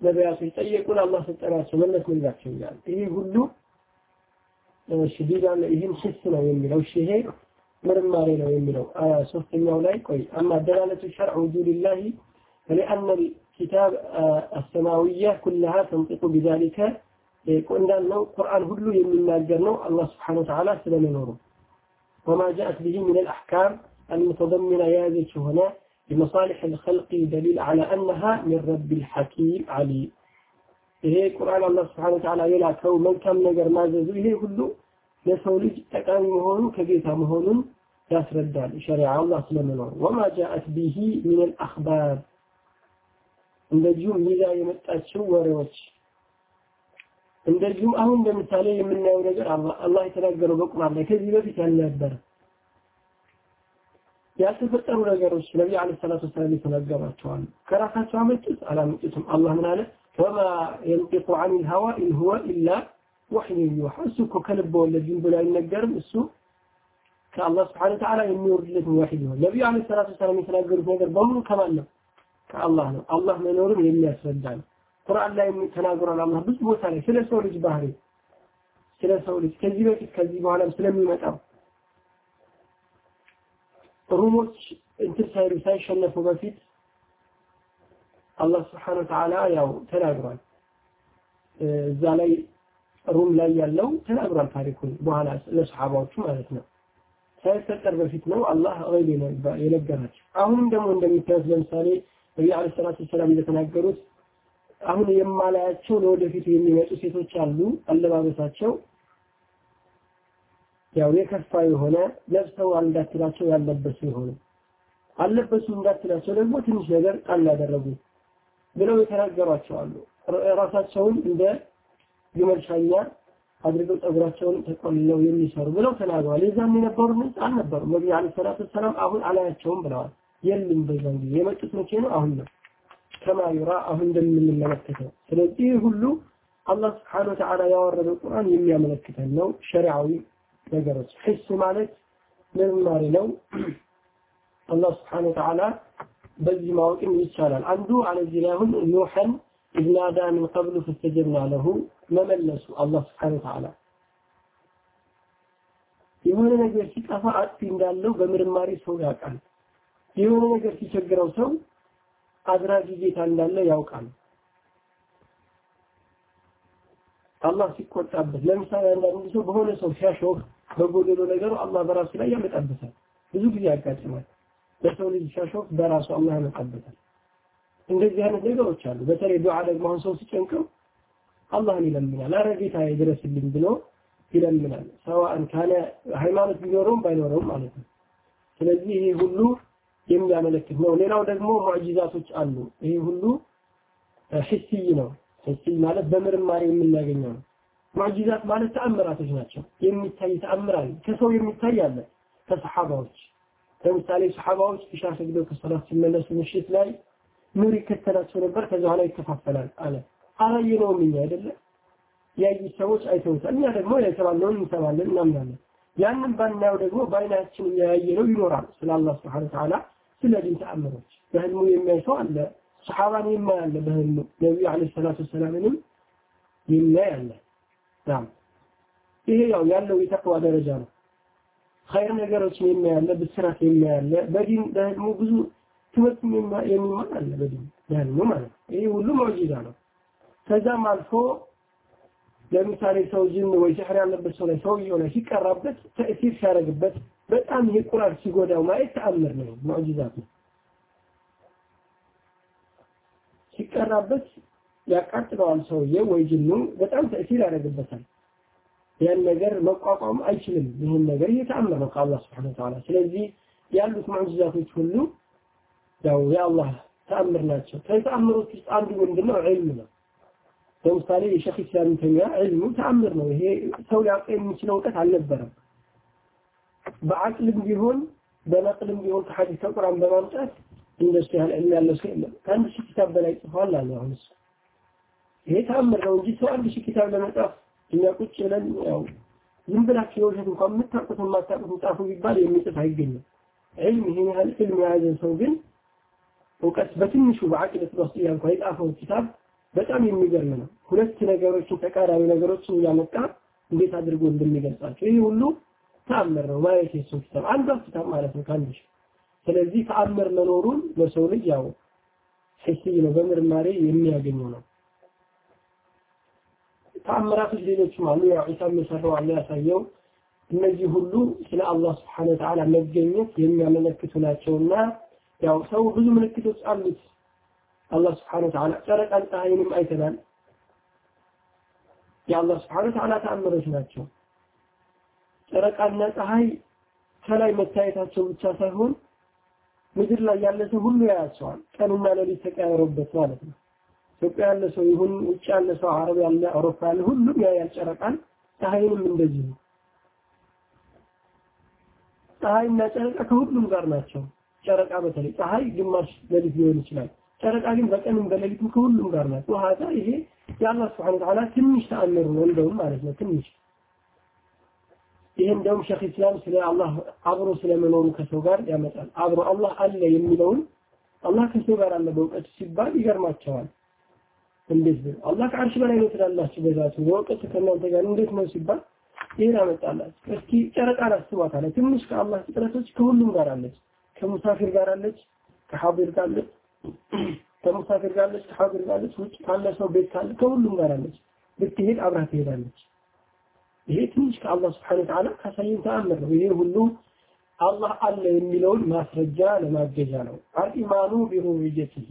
ነቢያቶች ጠየቁን፣ አላህ ሰጠናቸው፣ መለስንላቸው ይላል። ይሄ ሁሉ እሺ ዲዳን ይህም ስስ ነው የሚለው እሺ ይሄ ምርማሬ ነው የሚለው ሶስተኛው ላይ ቆይ አማ ደላለቱ ሸርዕ ውጁድላሂ فلأن الكتاب السماوية كلها تنطق بذلك እንዳልነው ቁርአን ሁሉ የሚናገር ነው አላህ ስብሓነሁ ወተዓላ ስለመኖሩ وما جاءت به من الأحكام المتضمنة የያዘች ሆነ لمصالح الخلق دليل على أنها من رب الحكيم عليم ይሄ ቁርአን አላህ ስብሐነ ወተዓላ የላከው መልካም ነገር ማዘዙ ይሄ ሁሉ ለሰው ልጅ ጠቃሚ መሆኑ ከጌታ መሆኑን ያስረዳል። ሸሪዓ አላህ ስለመኖሩ ወማ ጃአት ቢሂ ሚን አልአኽባር እንደዚሁም ይዛ የመጣችው ወሬዎች እንደዚሁም አሁን እንደምሳሌ የምናየው ነገር አላህ የተናገረው በቁርአን ላይ ከዚህ በፊት ያልነበረ ያልተፈጠሩ ነገሮች ነቢ عليه الصلاة والسلام የተናገሯቸዋል። ከራሳቸው አመጡት አላመጡትም። አላህ ምን አለ? وما ينطق عن الهوى إن هو إلا وحي يوحى። እሱ እኮ ከልብ ወለድ ዝም ብሎ አይነገርም። እሱ ከአላህ سبحانه وتعالى የሚወርድለት ወሕይ ነው። ነቢዩ عليه الصلاة والسلام የተናገሩት ነገር በሙሉ ከማን ነው? ከአላህ ነው። አላህ መኖሩን የሚያስረዳ ነው። ቁርአን ላይ ተናግሯል። አላህ ብዙ ቦታ ላይ ስለ ሰው ልጅ ባህሪ፣ ስለ ሰው ልጅ ከዚህ በፊት ከዚህ በኋላም ስለሚመጣው ሩሞች እንትን ሳይሉ ሳይሸነፉ በፊት አላህ سبحانه وتعالى ያው ተናግሯል። እዛ ላይ ሩም ላይ ያለው ተናግሯል ታሪኩን በኋላ ለሰሓባዎቹ ማለት ነው። ሳይፈጠር በፊት ነው አላህ غيب የነገራቸው። አሁንም ደግሞ እንደሚታዩት ለምሳሌ ነቢዩ عليه الصلاة والسلام እንደተናገሩት አሁን የማላያቸው ለወደፊቱ የሚመጡ ሴቶች አሉ። አለባበሳቸው ያው የከፋ የሆነ ለብሰው እንዳትላቸው ያለበሱ የሆነ አለበሱ እንዳትላቸው ደግሞ ትንሽ ነገር ጣል ያደረጉ ብለው የተናገሯቸው አሉ። ራሳቸውን እንደ ግመል ሻኛ አድርገው ጸጉራቸውን ተቆልለው የሚሰሩ ብለው ተናግረዋል። የዛን የነበሩ ነፃ አልነበሩም። ነቢዩ ዓለይሂ ሰላቱ ወሰላም አሁን አላያቸውም ብለዋል። የሉም በዛን ጊዜ የመጡት መቼ ነው? አሁን ነው ከማ ዩራ አሁን እንደምንመለከተው። ስለዚህ ሁሉ አላህ سبحانه وتعالى ያወረደው ቁርአን የሚያመለክተን ነው። ሸሪዓዊ ነገሮች حس ማለት ምርማሪ ነው። አላህ سبحانه وتعالى በዚህ ማወቅም ይቻላል። አንዱ አለዚህ ላይ አሁን نوحا إذ نادى من قبل فاستجبنا له መመለሱ አላህ سبحانه وتعالى የሆነ ነገር ሲጠፋ አጥፊ እንዳለው በምርማሪ ሰው ያውቃል። የሆነ ነገር ሲቸግረው ሰው አድራጊ ጌታ እንዳለ ያውቃል። አላህ ሲቆጣበት ለምሳሌ አንዳንድ ሰው በሆነ ሰው ሲያሾፍ በጎደሎ ነገሩ አላህ በራሱ ላይ ያመጣበታል። ብዙ ጊዜ ያጋጥማል። በሰው ልጅ ሲያሾፍ በራሱ አላህ ያመጣበታል። እንደዚህ አይነት ነገሮች አሉ። በተለይ ዱዓ ደግሞ አሁን ሰው ሲጨንቀው አላህን ይለምናል። አረ ጌታዬ ድረስልኝ ብሎ ይለምናል። ሰዋእን ካለ ሃይማኖት ቢኖረውም ባይኖረውም ማለት ነው። ስለዚህ ይሄ ሁሉ የሚያመለክት ነው። ሌላው ደግሞ ሙዕጂዛቶች አሉ። ይሄ ሁሉ ሂስይ ነው። ሂስይ ማለት በምርማሪ የምናገኘው ነው። ሙዕጂዛት ማለት ተአምራቶች ናቸው። የሚታይ ተአምር አለ። ከሰው የሚታይ አለ። ከሰሓባዎች ለምሳሌ ሰሓባዎች ኢሻ ሰግደው ከሰላት ሲመለሱ ምሽት ላይ ኑር ይከተላቸው ነበር። ከዛ በኋላ ይከፋፈላል አለ። አላየነውም እኛ አይደለም ያዩት ሰዎች አይተውታል። እኛ ደግሞ የተባለውን እንሰማለን እናምናለን። ያንን ባናየው ደግሞ በአይናችን ያየነው ይኖራል። ስለ አላህ ስብሐነ ወተዓላ ስለ ዲን ተአምሮች በህልሙ የሚያይ ሰው አለ። ሰሓባን የሚያይ አለ በህልሙ ነቢዩ ዓለይሂ ሰላቱ ወሰላምንም የሚያይ አለ። ይሄ ያው ያለው የተቅዋ ደረጃ ነው። ኸይር ነገሮችን የሚያይ አለ፣ ብስራት የሚያይ አለ። በዲን በህልሙ ብዙ ትምህርት የሚማር አለ በዲን በህልሙ ማለት ነው። ይሄ ሁሉ ሙዕጂዛ ነው። ከዛም አልፎ ለምሳሌ ሰው ጅን ወይ ሲሕር ያለበት ሰው ላይ ሰውየው ላይ ሲቀራበት ተእሲር ሲያደርግበት በጣም ይሄ ቁራር ሲጎዳው ማየት ተአምር ነው፣ ሙዕጂዛት ነው። ሲቀራበት ያቃጥለዋል ሰውየው ወይ ጅኑ በጣም ተእሲር ያደርግበታል። ያን ነገር መቋቋም አይችልም። ይህን ነገር እየተአምር ነው ከአላህ ስብሐነሁ ወተዓላ። ስለዚህ ያሉት ሙዕጂዛቶች ሁሉ ያው የአላህ ተአምር ናቸው። ከተአምሮች ውስጥ አንዱ ምንድነው? ዒልም ነው። ለምሳሌ የሸክ ኢስላም ተይሚያ ዒልሙ ተአምር ነው። ይሄ ሰው ሊያውቅ የሚችለው እውቀት አልነበረም። በአቅልም ቢሆን በነቅልም ቢሆን ከሐዲስ ከቁርአን በማምጣት እንደሱ ያህል ዕልም ያለው ሰው የለም። ከአንድ ሺህ ኪታብ በላይ ጽፏል አለ። አሁን እሱ ይሄ ተአምር ነው እንጂ ሰው አንድ ሺህ ኪታብ ለመጻፍ እኛ ቁጭ ብለን ያው ዝም ብላችሁ የውሸት እንኳን የምታውቁት የማታውቁት ጻፉ ቢባል የሚጽፍ አይገኝም። ዒልም ይሄን ያህል ዕልም የያዘ ሰው ግን እውቀት በትንሹ በአቂደት ውስጥ ያልኳ የጻፈው ኪታብ በጣም የሚገርም ነው። ሁለት ነገሮችን ተቃራኒ ነገሮችን እያመጣ እንዴት አድርጎ እንደሚገልጻቸው ይህ ሁሉ ተአምር ነው። ማየት የሱን ኪታብ አንዷ ኪታብ ማለት ነው ከአንድ ሺህ። ስለዚህ ተአምር መኖሩን ለሰው ልጅ ያው ሒስይ ነው፣ በምርማሬ የሚያገኘው ነው። ተአምራቶች ሌሎችም አሉ። ያው ዒሳ የሰራው አለ ያሳየው። እነዚህ ሁሉ ስለ አላህ ስብሐነ ወተዓላ መገኘት የሚያመለክቱ ናቸውና ያው ሰው ብዙ ምልክቶች አሉት። አላህ ስብሐነ ወተዓላ ጨረቃን ፀሐይንም አይተናል። የአላህ ስብሐነ ወተዓላ ተአምሮች ናቸው። ጨረቃና ፀሐይ ከላይ መታየታቸው ብቻ ሳይሆን ምድር ላይ ያለ ሰው ሁሉ ያያቸዋል። ቀንና ሌሊት ተቀያይሮበት ማለት ነው። ኢትዮጵያ ያለ ሰው ይሁን ውጭ ያለ ሰው አረብ ያለ አውሮፓ ያለ ሁሉም ያያል ጨረቃን፣ ፀሐይንም እንደዚሁ። ፀሐይና ጨረቃ ከሁሉም ጋር ናቸው። ጨረቃ በተለይ ፀሐይ ግማሽ ሌሊት ሊሆን ይችላል። ጨረቃ ግን በቀንም በሌሊትም ከሁሉም ጋር ናት። ወሃዛ ይሄ የአላህ ስብሐነ ወተዓላ ትንሽ ተአምር ነው እንደውም ማለት ነው ትንሽ ይሄ እንደውም ሸክ ኢስላም ስለ አላህ አብሮ ስለመኖሩ ከሰው ጋር ያመጣል። አብሮ አላህ አለ የሚለውን አላህ ከሰው ጋር አለ በእውቀት ሲባል ይገርማቸዋል። እንዴት አላህ ከአርሽ በላይ ነው ትላላችሁ በዛቱ በእውቀት ከእናንተ ጋር እንዴት ነው ሲባል ይሄን አመጣላችሁ። እስኪ ጨረቃን አስቧት አለ። ትንሽ ከአላህ ፍጥረቶች ከሁሉም ጋር አለች። ከሙሳፊር ጋር አለች፣ ከሐዲር ጋር አለች፣ ከሙሳፊር ጋር አለች፣ ከሐዲር ጋር አለች፣ ውጭ ካለ ሰው ቤት ካለ ከሁሉም ጋር አለች። ብትሄድ አብራ ትሄዳለች። ይሄ ትንሽ ከአላህ ስብሐነ ወተዓላ ካሳየን ተአምር ነው። ይሄ ሁሉ አላህ አለ የሚለውን ማስረጃ ለማገዣ ነው። አልኢማኑ ቢሩብየቲሂ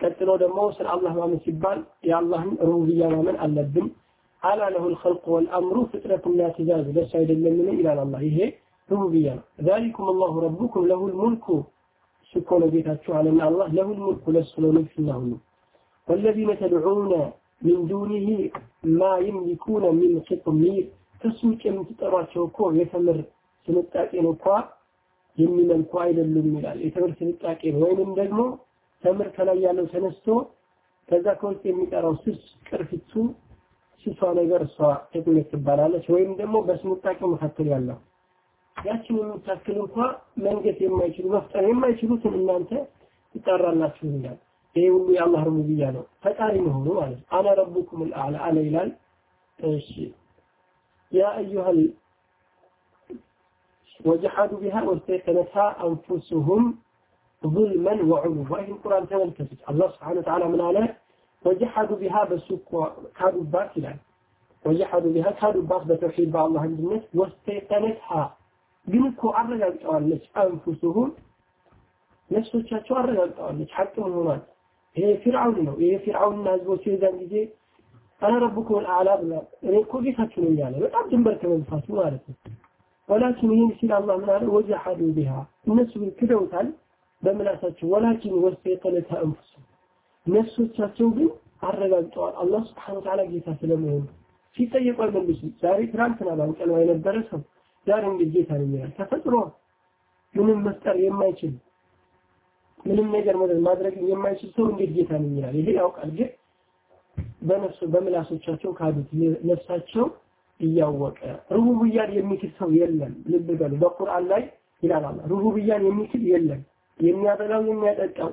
ቀጥሎ ደግሞ ስለ አላህ ማመን ሲባል የአላህን ሩብያ ማመን አለብን። አላ ለሁል ኸልቅ ወልአምሩ ፍጥረትና ትእዛዝ ለሱ አይደለምን ይላል አላህ። ይሄ ሩብያ ነው። ዛሊኩም አላሁ ረቡኩም ለሁል ሙልኩ እሱ እኮ ነው ጌታችሁ አለና አላህ ለሁል ሙልኩ ለሱ ነው ንግስና ሁሉ ወለዚነ ተድዑነ ሚን ዱኒሂ ማ የምሊኩነ ሚን ቂጥሚር ከሱ ውጭ የምትጠሯቸው እኮ የተምር ስንጣቄ ነው እንኳ የሚመልኩ አይደሉም ይላል። የተምር ስንጣቄ ነው ወይንም ደግሞ ተምር ከላይ ያለው ተነስቶ ከዛ ከውስጥ የሚጠራው ስስ ቅርፊቱ ስሷ ነገር እሷ ቴክኒክ ትባላለች። ወይም ደግሞ በስንጣቄው መካከል ያለው ያችን የምታክል እንኳ መንገት የማይችሉ መፍጠር የማይችሉትን እናንተ ትጠራላችሁ ይላል። ይሄ ሁሉ የአላህ ሩቡብያ ነው፣ ፈጣሪ መሆኑ ማለት አነ ረቡኩም አልአዕላ አለ ይላል። እሺ ያ አዩሃል ወጀሐዱ ቢሃ ወስተይቀነትሃ አንፉሱሁም ظلመን ወዑሉዋ ይህን ቁርአን ተመልከቱት። አላህ ስብሐነ ወተዓላ ምን አለ? ወጀሐዱ ቢሃ በሱ ካዱባት ይላል። ወጀሐዱ ቢሃ ካዱባት በተውሂድ በአላህ አንድነት ወስተይቀነትሃ ግን እኮ አረጋግጠዋለች። አንፉሱሁም ነፍሶቻቸው አረጋግጠዋለች፣ ሐቅ መሆኗን። ይሄ ፊርዓውን ነው። ይሄ ፊርዓውንና ህዝቦች የዛን ጊዜ አነ ረቡኩም አላ ብላ እኔ እኮ ጌታችሁ ነኝ ያለ በጣም ድንበር ከመንፋቱ ማለት ነው። ወላኪን ይህን ሲል አላህ ምን አለ? ወጀሐዱ ቢሃ እነሱ ክደውታል በምላሳቸው ወላኪን ወስተይቀነትሃ አንፉሱሁም ነፍሶቻቸው ግን አረጋግጠዋል አላህ ስብሐነሁ ወተዓላ ጌታ ስለመሆኑ ሲጠየቁ አይመልሱም። ዛሬ ትናንትና ባንቀልባ የነበረ ሰው ዛሬ እንዴት ጌታ ነኝ ይላል? ተፈጥሮ ምንም መፍጠር የማይችል ምንም ነገር ማድረግ የማይችል ሰው እንዴት ጌታ ነኝ ይላል? ይሄ ያውቃል። ግን በነፍሱ በምላሶቻቸው ካዱት ነፍሳቸው እያወቀ ሩቡብያን የሚክድ ሰው የለም። ልብ በሉ በቁርአን ላይ ይላል አላህ ሩቡብያን የሚክድ የለም። የሚያበላው የሚያጠጣው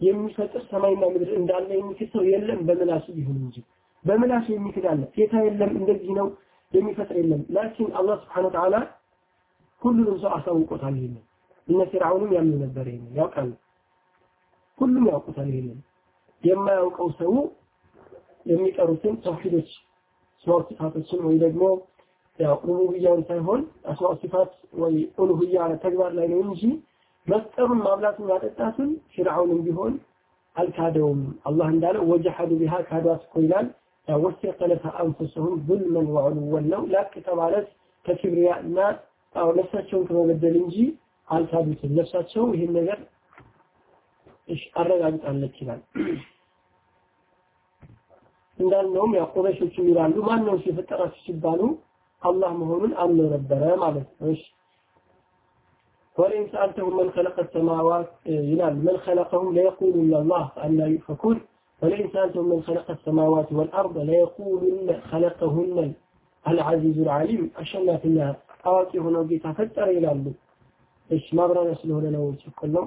የሚፈጥር ሰማይና ምድር እንዳለ የሚክድ ሰው የለም በምላሱ ቢሆን እንጂ በምላሱ የሚክድ አለ። ጌታ የለም እንደዚህ ነው የሚፈጥር የለም። ላኪን አላህ Wa Ta'ala ሁሉንም ሰው አሳውቆታል። ይሄንን እነ ፊርዓውንም ያምኑ ነበር። ይሄንን ያውቃሉ። ሁሉም ያውቁታል። ይሄንን የማያውቀው ሰው የሚቀሩትን ተውሂዶች አስማው ሲፋቶችን ወይ ደግሞ ያው ሩቡብያውን ሳይሆን አስማው ሲፋት ወይ ኡሉህያ ተግባር ላይ ነው እንጂ መፍጠሩን ማብላቱን ማጠጣቱን ፊርዓውንም ቢሆን አልካደውም። አላህ እንዳለው ወጀሐዱ ቢሃ ካዷት እኮ ይላል። ወስተቀለተ አንፉሰሁም ዙልመን ወዑሉወን ነው ላቅ ከማለት ከኪብሪያ እና ነፍሳቸውን ከመበደል እንጂ አልካዱትም። ነፍሳቸው ይህን ነገር አረጋግጣለች ይላል። እንዳልነውም ያው ቁረይሾችም ይላሉ ማን ነው የፈጠራችሁ ሲባሉ አላህ መሆኑን አምነው ነበረ ማለት ነው። ወለኢን ሰአልተሁም መን ኸለቀ ሰማዋት ይላል መን ኸለቀሁም ለየቁሉነ አላህ ፈአና ዩፈኩን ወለኢን ሰአልተሁም መን ኸለቀ ሰማዋት ወልአርድ ለየቁሉነ ኸለቀሁነ አልዓዚዙ ልዓሊም አሸናፊና አዋቂ የሆነው ጌታ ፈጠረ ይላሉ። እሺ ማብራሪያ ስለሆነ ነው ችኩል ነው።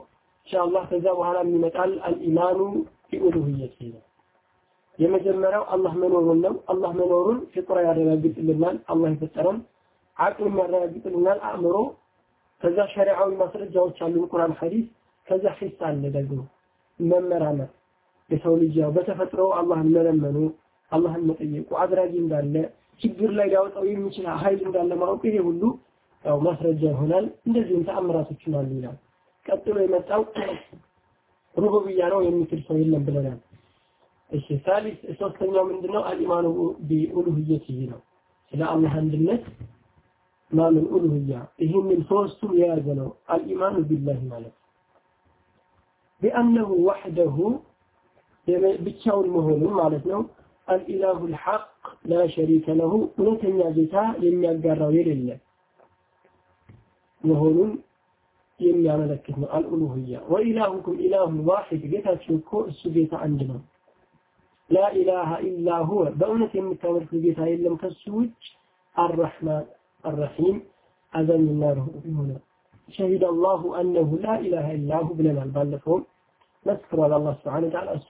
ኢንሻአላህ ከዛ በኋላ የሚመጣል አልኢማኑ ቢኡሉሂየቲ ነው። የመጀመሪያው አላህ መኖሩን ነው። አላህ መኖሩን ፍጡራ ያረጋግጥልናል። አላህ የፈጠረን አቅልም ያረጋግጥልናል አእምሮ። ከዛ ሸሪዓዊ ማስረጃዎች አሉ፣ ቁርአን፣ ሐዲስ። ከዛ ሂስ አለ ደግሞ መመራመር። የሰው ልጅ ያው በተፈጥሮ አላህን መለመኑ፣ አላህን መጠየቁ፣ አድራጊ እንዳለ ችግር ላይ ሊያወጣው የሚችል ኃይል እንዳለ ማወቅ፣ ይሄ ሁሉ ያው ማስረጃ ይሆናል። እንደዚህም ተአምራቶችም አሉ ይላል። ቀጥሎ የመጣው ሩቡብያ ነው፣ የሚክድ ሰው የለም ብለናል። እሺ ሳሊስ ሶስተኛው ምንድነው? አልኢማኑ ቢኡሉሂየቲሂ ነው። ስለ አላህ አንድነት ማመን ኡሉሂያ፣ ይህንን ሶስቱም የያዘ ነው። አልኢማኑ ቢላሂ ማለት ቢአነሁ ወሕደሁ ብቻውን መሆኑን ማለት ነው። አልኢላሁ ልሐቅ ላ ሸሪከ ለሁ እውነተኛ ጌታ የሚያጋራው የሌለ መሆኑን የሚያመለክት ነው። አልኡሉሂያ ወኢላሁኩም ኢላሁን ዋሂድ ጌታችሁ እኮ እሱ ጌታ አንድ ነው። ላኢላሃ ኢላ ሁወ በእውነት የምታመልኩ ጌታ የለም ከሱ ውጭ አረሕማን አረሒም አዛኝና ርኅሩህ የሆነ ሸሂደ አላሁ አነሁ ላኢላሃ ኢላሁ ብለናል። ባለፈውም መስክሯል አላህ ስብሓነ ወተዓላ እሱ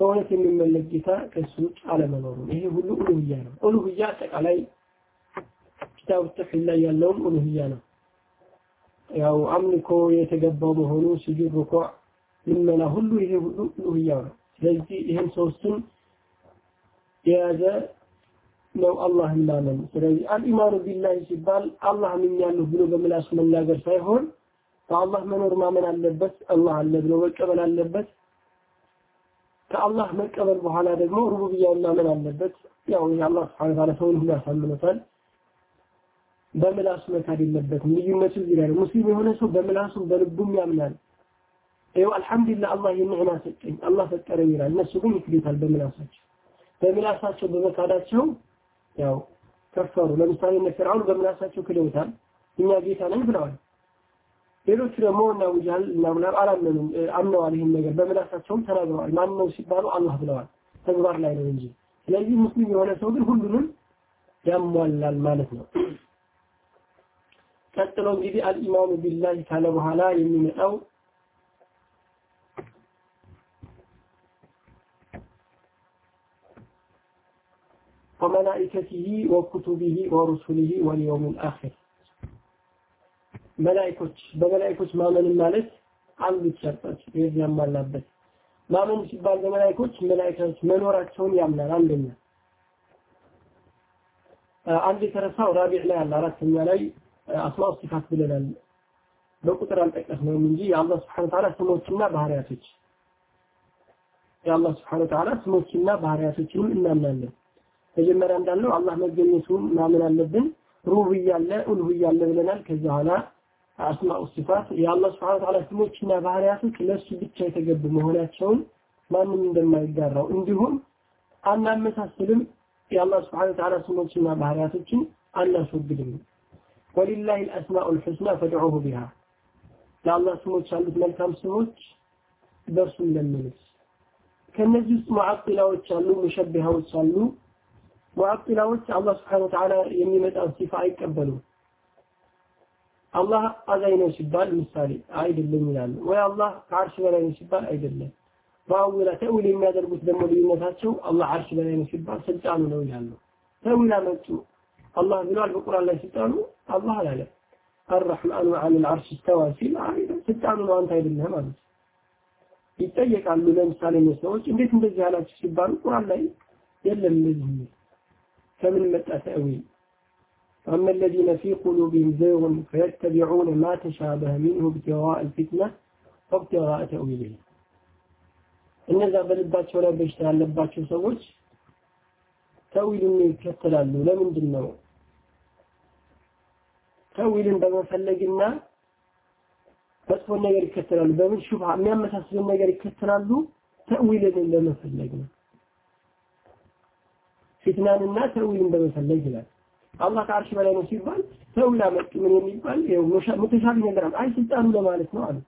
በእውነት የሚመለክ ጌታ ከሱ ውጭ አለመኖሩን። ይሄ ሁሉ ኡሉህያ ነው። ኡሉህያ አጠቃላይ ኪታብ ተውሒድ ላይ ያለውም ኡሉህያ ነው። ያው አምልኮ የተገባው መሆኑ ስጁድ፣ ሩኩዕ፣ ልመና ሁሉ ይሄ ሁሉ ኡሉህያ ነው። ስለዚህ ይህን ሶስቱን የያዘ ነው አላህን ማመን። ስለዚህ አልኢማኑ ቢላሂ ሲባል አላህ አምኛለሁ ብሎ በምላሱ መናገር ሳይሆን በአላህ መኖር ማመን አለበት። አላህ አለ ብሎ መቀበል አለበት። ከአላህ መቀበል በኋላ ደግሞ ሩቡብያውን ማመን አለበት። ያው ይህ አላህ ስብሐነ ወተዓላ ሰውን ሁሉ ያሳምኖታል። በምላሱ መካድ የለበትም። ልዩነቱ እዚህ ላይ ነው። ሙስሊም የሆነ ሰው በምላሱም በልቡም ያምናል። ይኸው አልሐምዱሊላህ አላህ የኒዕማ ሰጠኝ አላህ ፈጠረኝ ይላል። እነሱ ግን ይክዱታል በምላሳቸው በምላሳቸው በመካዳቸው ያው ከፈሩ። ለምሳሌ እነ ፊርዓውን በምላሳቸው ክደውታል። እኛ ጌታ ነን ብለዋል። ሌሎቹ ደግሞ እና አቡ ጀህል እና ምናምን አላመኑም፣ አምነዋል። ይህን ነገር በምላሳቸውም ተናግረዋል። ማን ነው ሲባሉ አላህ ብለዋል። ተግባር ላይ ነው እንጂ። ስለዚህ ሙስሊም የሆነ ሰው ግን ሁሉንም ያሟላል ማለት ነው። ቀጥሎ እንግዲህ አልኢማኑ ቢላሂ ካለ በኋላ የሚመጣው ወመላኢከቲሂ ወኩቱቢሂ ወሩሱሊሂ ወልየውሚል አኺር መላኢኮች በመላኢኮች ማመን ማለት አንዱ ሸርጣች የዚህ ያሟላበት ማመን ሲባል በመላኢኮች መላኢካዎች መኖራቸውን ያምናል። አንደኛ አንድ የተረሳው ራቢዕ ላይ አለ አራተኛ ላይ አስማኡ ሲፋት ብለናል። በቁጥር አልጠቀስነውም እንጂ የአላህ ስብሐነ ወተዓላ ስሞችና ባህሪያቶች የአላህ ስብሐነ ወተዓላ ስሞችና ባህሪያቶችንም እናምናለን። መጀመሪያ እንዳልነው አላህ መገኘቱን ማመን አለብን። ሩብያ አለ ኡልሁያ አለ ብለናል። ከዛ በኋላ አስማኡ ሲፋት የአላህ ስብሐነ ወተዓላ ስሞችና ባህሪያቶች ለሱ ብቻ የተገቡ መሆናቸውን ማንም እንደማይጋራው እንዲሁም አናመሳስልም። የአላህ ስብሐነ ወተዓላ ስሞችና ባህሪያቶችን አናስወግድም። ወሊላሂ አልአስማኡል ሑስና ፈድዑሁ ቢሃ ለአላህ ስሞች ያሉት መልካም ስሞች በእርሱ ለምኑት። ከነዚህ ውስጥ ሙዓጢላዎች አሉ፣ ሙሸቢሃዎች አሉ። ሙዓጢላዎች አላህ ስብሐነ ወተዓላ የሚመጣን ሲፋ አይቀበሉም። አላህ አዛኝ ነው ሲባል ምሳሌ አይደለም ይላሉ። ወይ አላህ ከአርሽ በላይ ነው ሲባል አይደለም። በአዊላ ተዊል የሚያደርጉት ደግሞ ልዩነታቸው አላህ አርሽ በላይ ነው ሲባል ስልጣኑ ነው ይላሉ። ተዊል አመጡ። አላህ ብሏል በቁርአን ላይ ስልጣኑ አላህ አላለ። አርረሕማኑ ዐለል ዐርሽ እስተዋ ሲል ስልጣኑ ነው አንተ አይደለህም ማለት ይጠየቃሉ። ለምሳሌ ሰዎች እንዴት እንደዚህ አላችሁ ሲባሉ ቁርአን ላይ የለም እንደዚህ የሚል ከምን መጣ ተእዊል أما الذين في قلوبهم زيغ فيتبعون ما تشابه منه ابتغاء الفتنة وابتغاء تأويله እነዛ በልባቸው ላይ በሽታ ያለባቸው ሰዎች ተዊልን ይከተላሉ። ለምንድን ነው? ተዊልን በመፈለግና መጥፎን ነገር ይከተላሉ። በምን ሹብሃ የሚያመሳስልን ነገር ይከተላሉ። ተዊልን ለመፈለግ ነው። ፊትናንና ተዊልን በመፈለግ ይላል። አላህ ከአርሽ በላይ ነው ሲባል ተዊል አመጡ። ምን የሚባል ሙተሻቢ ነገር አይ ስልጣኑ ለማለት ነው አሉ።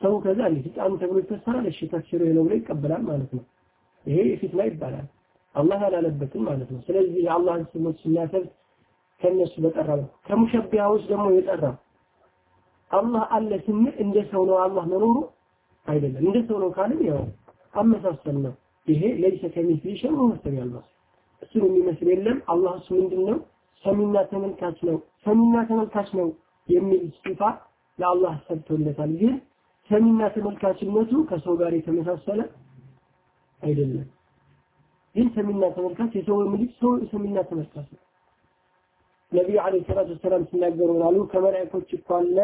ሰው ከዛ እንደ ስልጣኑ ተብሎ ይፈሰራል። እሺ ተፍሲሩ ነው ብሎ ይቀበላል ማለት ነው። ይሄ ፊትና ይባላል። አላህ ያላለበትም ማለት ነው። ስለዚህ የአላህን ስሞች ስናሰብ ከነሱ በጠራ ነው። ከሙሸቢያዎች ደግሞ የጠራ አላህ አለ ስንል እንደ ሰው ነው አላህ መኖሩ አይደለም። እንደ ሰው ነው ካልን ያው አመሳሰል ነው። ይሄ ለይሰ ከሚስሊ ሸይኡን ሰሚዑል በሲር እሱን የሚመስል የለም። አላህ እሱ ምንድን ነው? ሰሚና ተመልካች ነው። ሰሚና ተመልካች ነው የሚል ሲፋ ለአላህ ሰጥቶለታል። ግን ሰሚና ተመልካችነቱ ከሰው ጋር የተመሳሰለ አይደለም። ግን ሰሚና ተመልካች የሰው ምልክ ሰው ሰሚና ተመልካች ነው። ነቢዩ ዓለይሂ ሰላቱ ወሰላም ሲናገሩ አሉ ከመላእክቶች እኮ አለ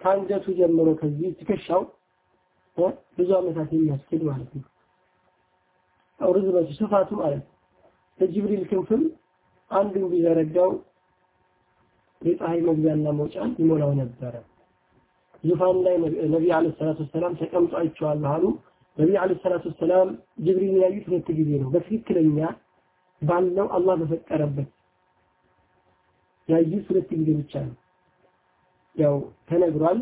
ከአንገቱ ጀምሮ ከዚህ ትከሻው ብዙ ዓመታት የሚያስኬድ ማለት ነው። አው ርዝመቱ ስፋቱ ማለት ነው። በጅብሪል ክንፍም አንዱን ቢዘረጋው የፀሐይ መግቢያና መውጫን ይሞላው ነበረ። ዙፋን ላይ ነቢይ ዓለይሂ ሰላቱ ወሰላም ተቀምጦ አይቼዋለሁ አሉ። ነቢይ ዓለይሂ ሰላቱ ወሰላም ጅብሪል ያዩት ሁለት ጊዜ ነው። በትክክለኛ ባለው አላህ በፈጠረበት ያዩት ሁለት ጊዜ ብቻ ነው። ያው ተነግሯል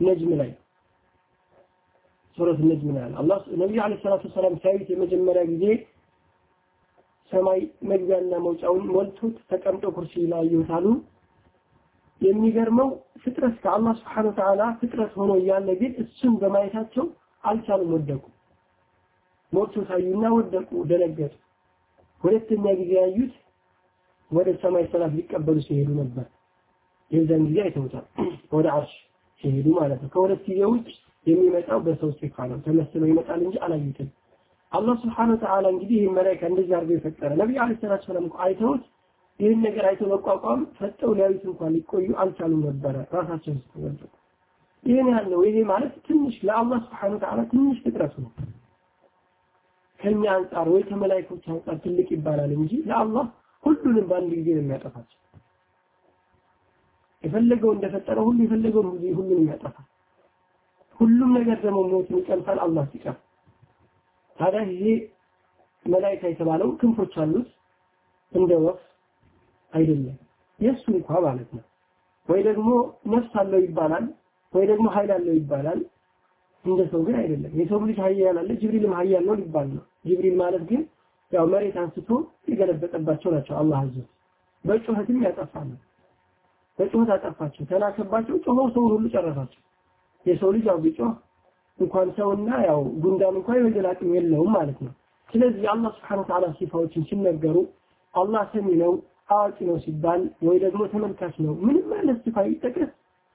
ነጅም ላይ ሱረት ነጅም ላይ አላህ ነብዩ አለይሂ ሰላቱ ሰላም ሲያዩት የመጀመሪያ ጊዜ ሰማይ መግቢያና መውጫውን ሞልቶት ተቀምጦ ኩርሲ ላይ ይወታሉ። የሚገርመው ፍጥረት ከአላህ ስብሐነ ወተዓላ ፍጥረት ሆኖ እያለ ግን እሱን በማየታቸው አልቻሉም፣ ወደቁ። ሞቶ ታዩና ወደቁ፣ ደነገጡ። ሁለተኛ ጊዜ ያዩት ወደ ሰማይ ሰላት ሊቀበሉ ሲሄዱ ነበር። የዛን ጊዜ አይተውታል፣ ወደ አርሽ ሲሄዱ ማለት ነው። ከሁለት ጊዜ ውጭ የሚመጣው በሰው ሲፋ ነው፣ ተመስሎ ይመጣል እንጂ አላዩትም። አላህ ስብሐነሁ ወተዓላ እንግዲህ ይህን መላእክት እንደዚህ አድርጎ የፈጠረ ነብዩ አለይሂ ሰላቱ ሰላም አይተውት ይህን ነገር አይተው መቋቋም ፈጠው ሊያዩት እንኳን ሊቆዩ አልቻሉም ነበረ ራሳቸውን ስተወደቁ። ይህን ያለው ይሄ ማለት ትንሽ ለአላህ ስብሐነሁ ወተዓላ ትንሽ ፍጥረት ነው። ከኛ አንጻር ወይ ከመላእክቶች አንጻር ትልቅ ይባላል እንጂ ለአላህ ሁሉንም በአንድ ጊዜ ነው የሚያጠፋቸው። የፈለገው እንደፈጠረ ሁሉ የፈለገው ሁሉንም ያጠፋል። ሁሉም ነገር ደግሞ ሞትን ይቀምሳል አላህ ሲቀር። ታዲያ ይሄ መላእክት የተባለው ክንፎች አሉት እንደ ወፍ አይደለም። የእሱ እንኳ ማለት ነው። ወይ ደግሞ ነፍስ አለው ይባላል፣ ወይ ደግሞ ኃይል አለው ይባላል። እንደ ሰው ግን አይደለም። የሰው ልጅ ኃያል አለ፣ ጅብሪልም ኃያል ነው ሊባል ነው። ጅብሪል ማለት ግን ያው መሬት አንስቶ የገለበጠባቸው ናቸው። አላህ አዘዝ በጩኸትም ያጠፋሉ። በጩኸት አጠፋቸው፣ ተላከባቸው፣ ጮኸው ሰውን ሁሉ ጨረሳቸው። የሰው ልጅ ቢጮህ እንኳን ሰውና ያው ጉንዳን እንኳን የመግደል አቅም የለውም ማለት ነው። ስለዚህ አላህ Subhanahu Ta'ala ሲፋዎችን ሲነገሩ አላህ ሰሚ ነው፣ አዋቂ ነው ሲባል ወይ ደግሞ ተመልካች ነው ምንም አይነት ሲፋ ይጠቀስ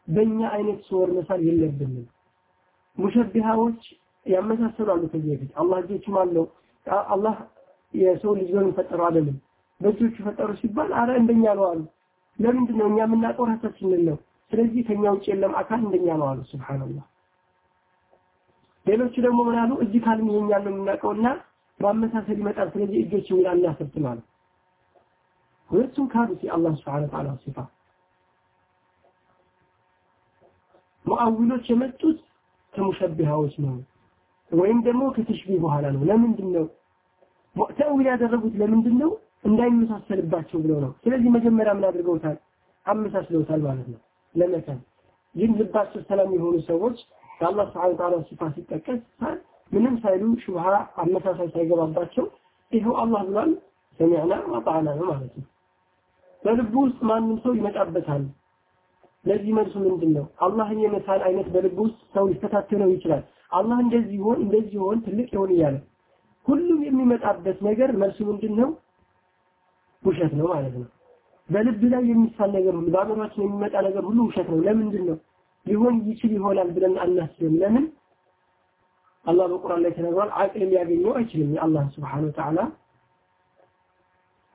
በእኛ አይነት ሰወር መሳል የለብንም። ሙሸቢሃዎች ያመሳሰላሉ ከዚህ በፊት አላህ እጆችም አለው አላህ የሰው ልጅ በምን ፈጠረው አይደለም በእጆቹ ፈጠሩ ሲባል አረ እንደኛ ነው አሉ። ለምንድን ነው እኛ የምናውቀው ራሳችንን ነው። ስለዚህ ከኛ ውጭ የለም አካል እንደኛ ነው አሉ። ሱብሃንአላህ ሌሎቹ ደግሞ ምን አሉ? እጅ ካልን የኛ ነው የምናውቀውና ማመሳሰል ይመጣል። ስለዚህ እጆች የሚል አናሰብትም አሉ። ሁለቱም ካዱ የአላህ ሲፋ ሙአዊሎች የመጡት ከሙሸቢሃዎች ነው ወይም ደግሞ ከተሽቢህ በኋላ ነው። ለምንድን ነው ተእዊል ያደረጉት? ለምንድን ነው እንዳይመሳሰልባቸው ብለው ነው። ስለዚህ መጀመሪያ ምን አድርገውታል? አመሳስለውታል ማለት ነው ለመካን ግን ልባቸው ሰላም የሆኑ ሰዎች የአላህ ስብሐነ ወተዓላ ሲፋ ሲጠቀስ ምንም ሳይሉ ሹብሃ አመሳሳይ ሳይገባባቸው ይኸው አላህ ብሏል ሰሚዕና ወጣዕና ነው ማለት ነው። በልቡ ውስጥ ማንም ሰው ይመጣበታል። ለዚህ መልሱ ምንድን ነው? አላህን የመሳል አይነት በልቡ ውስጥ ሰው ሊፈታተነው ይችላል። አላህ እንደዚህ ይሆን እንደዚህ ይሆን ትልቅ ይሆን እያለ ሁሉም የሚመጣበት ነገር መልሱ ምንድን ነው? ውሸት ነው ማለት ነው። በልብ ላይ የሚሳል ነገር ሁሉ በአእምሯችን የሚመጣ ነገር ሁሉ ውሸት ነው። ለምንድን ነው? ሊሆን ይችል ይሆናል ብለን አናስብም። ለምን? አላህ በቁርአን ላይ ተነግሯል። አቅል ሊያገኘው አይችልም የአላህ ስብሐነሁ ወተዓላ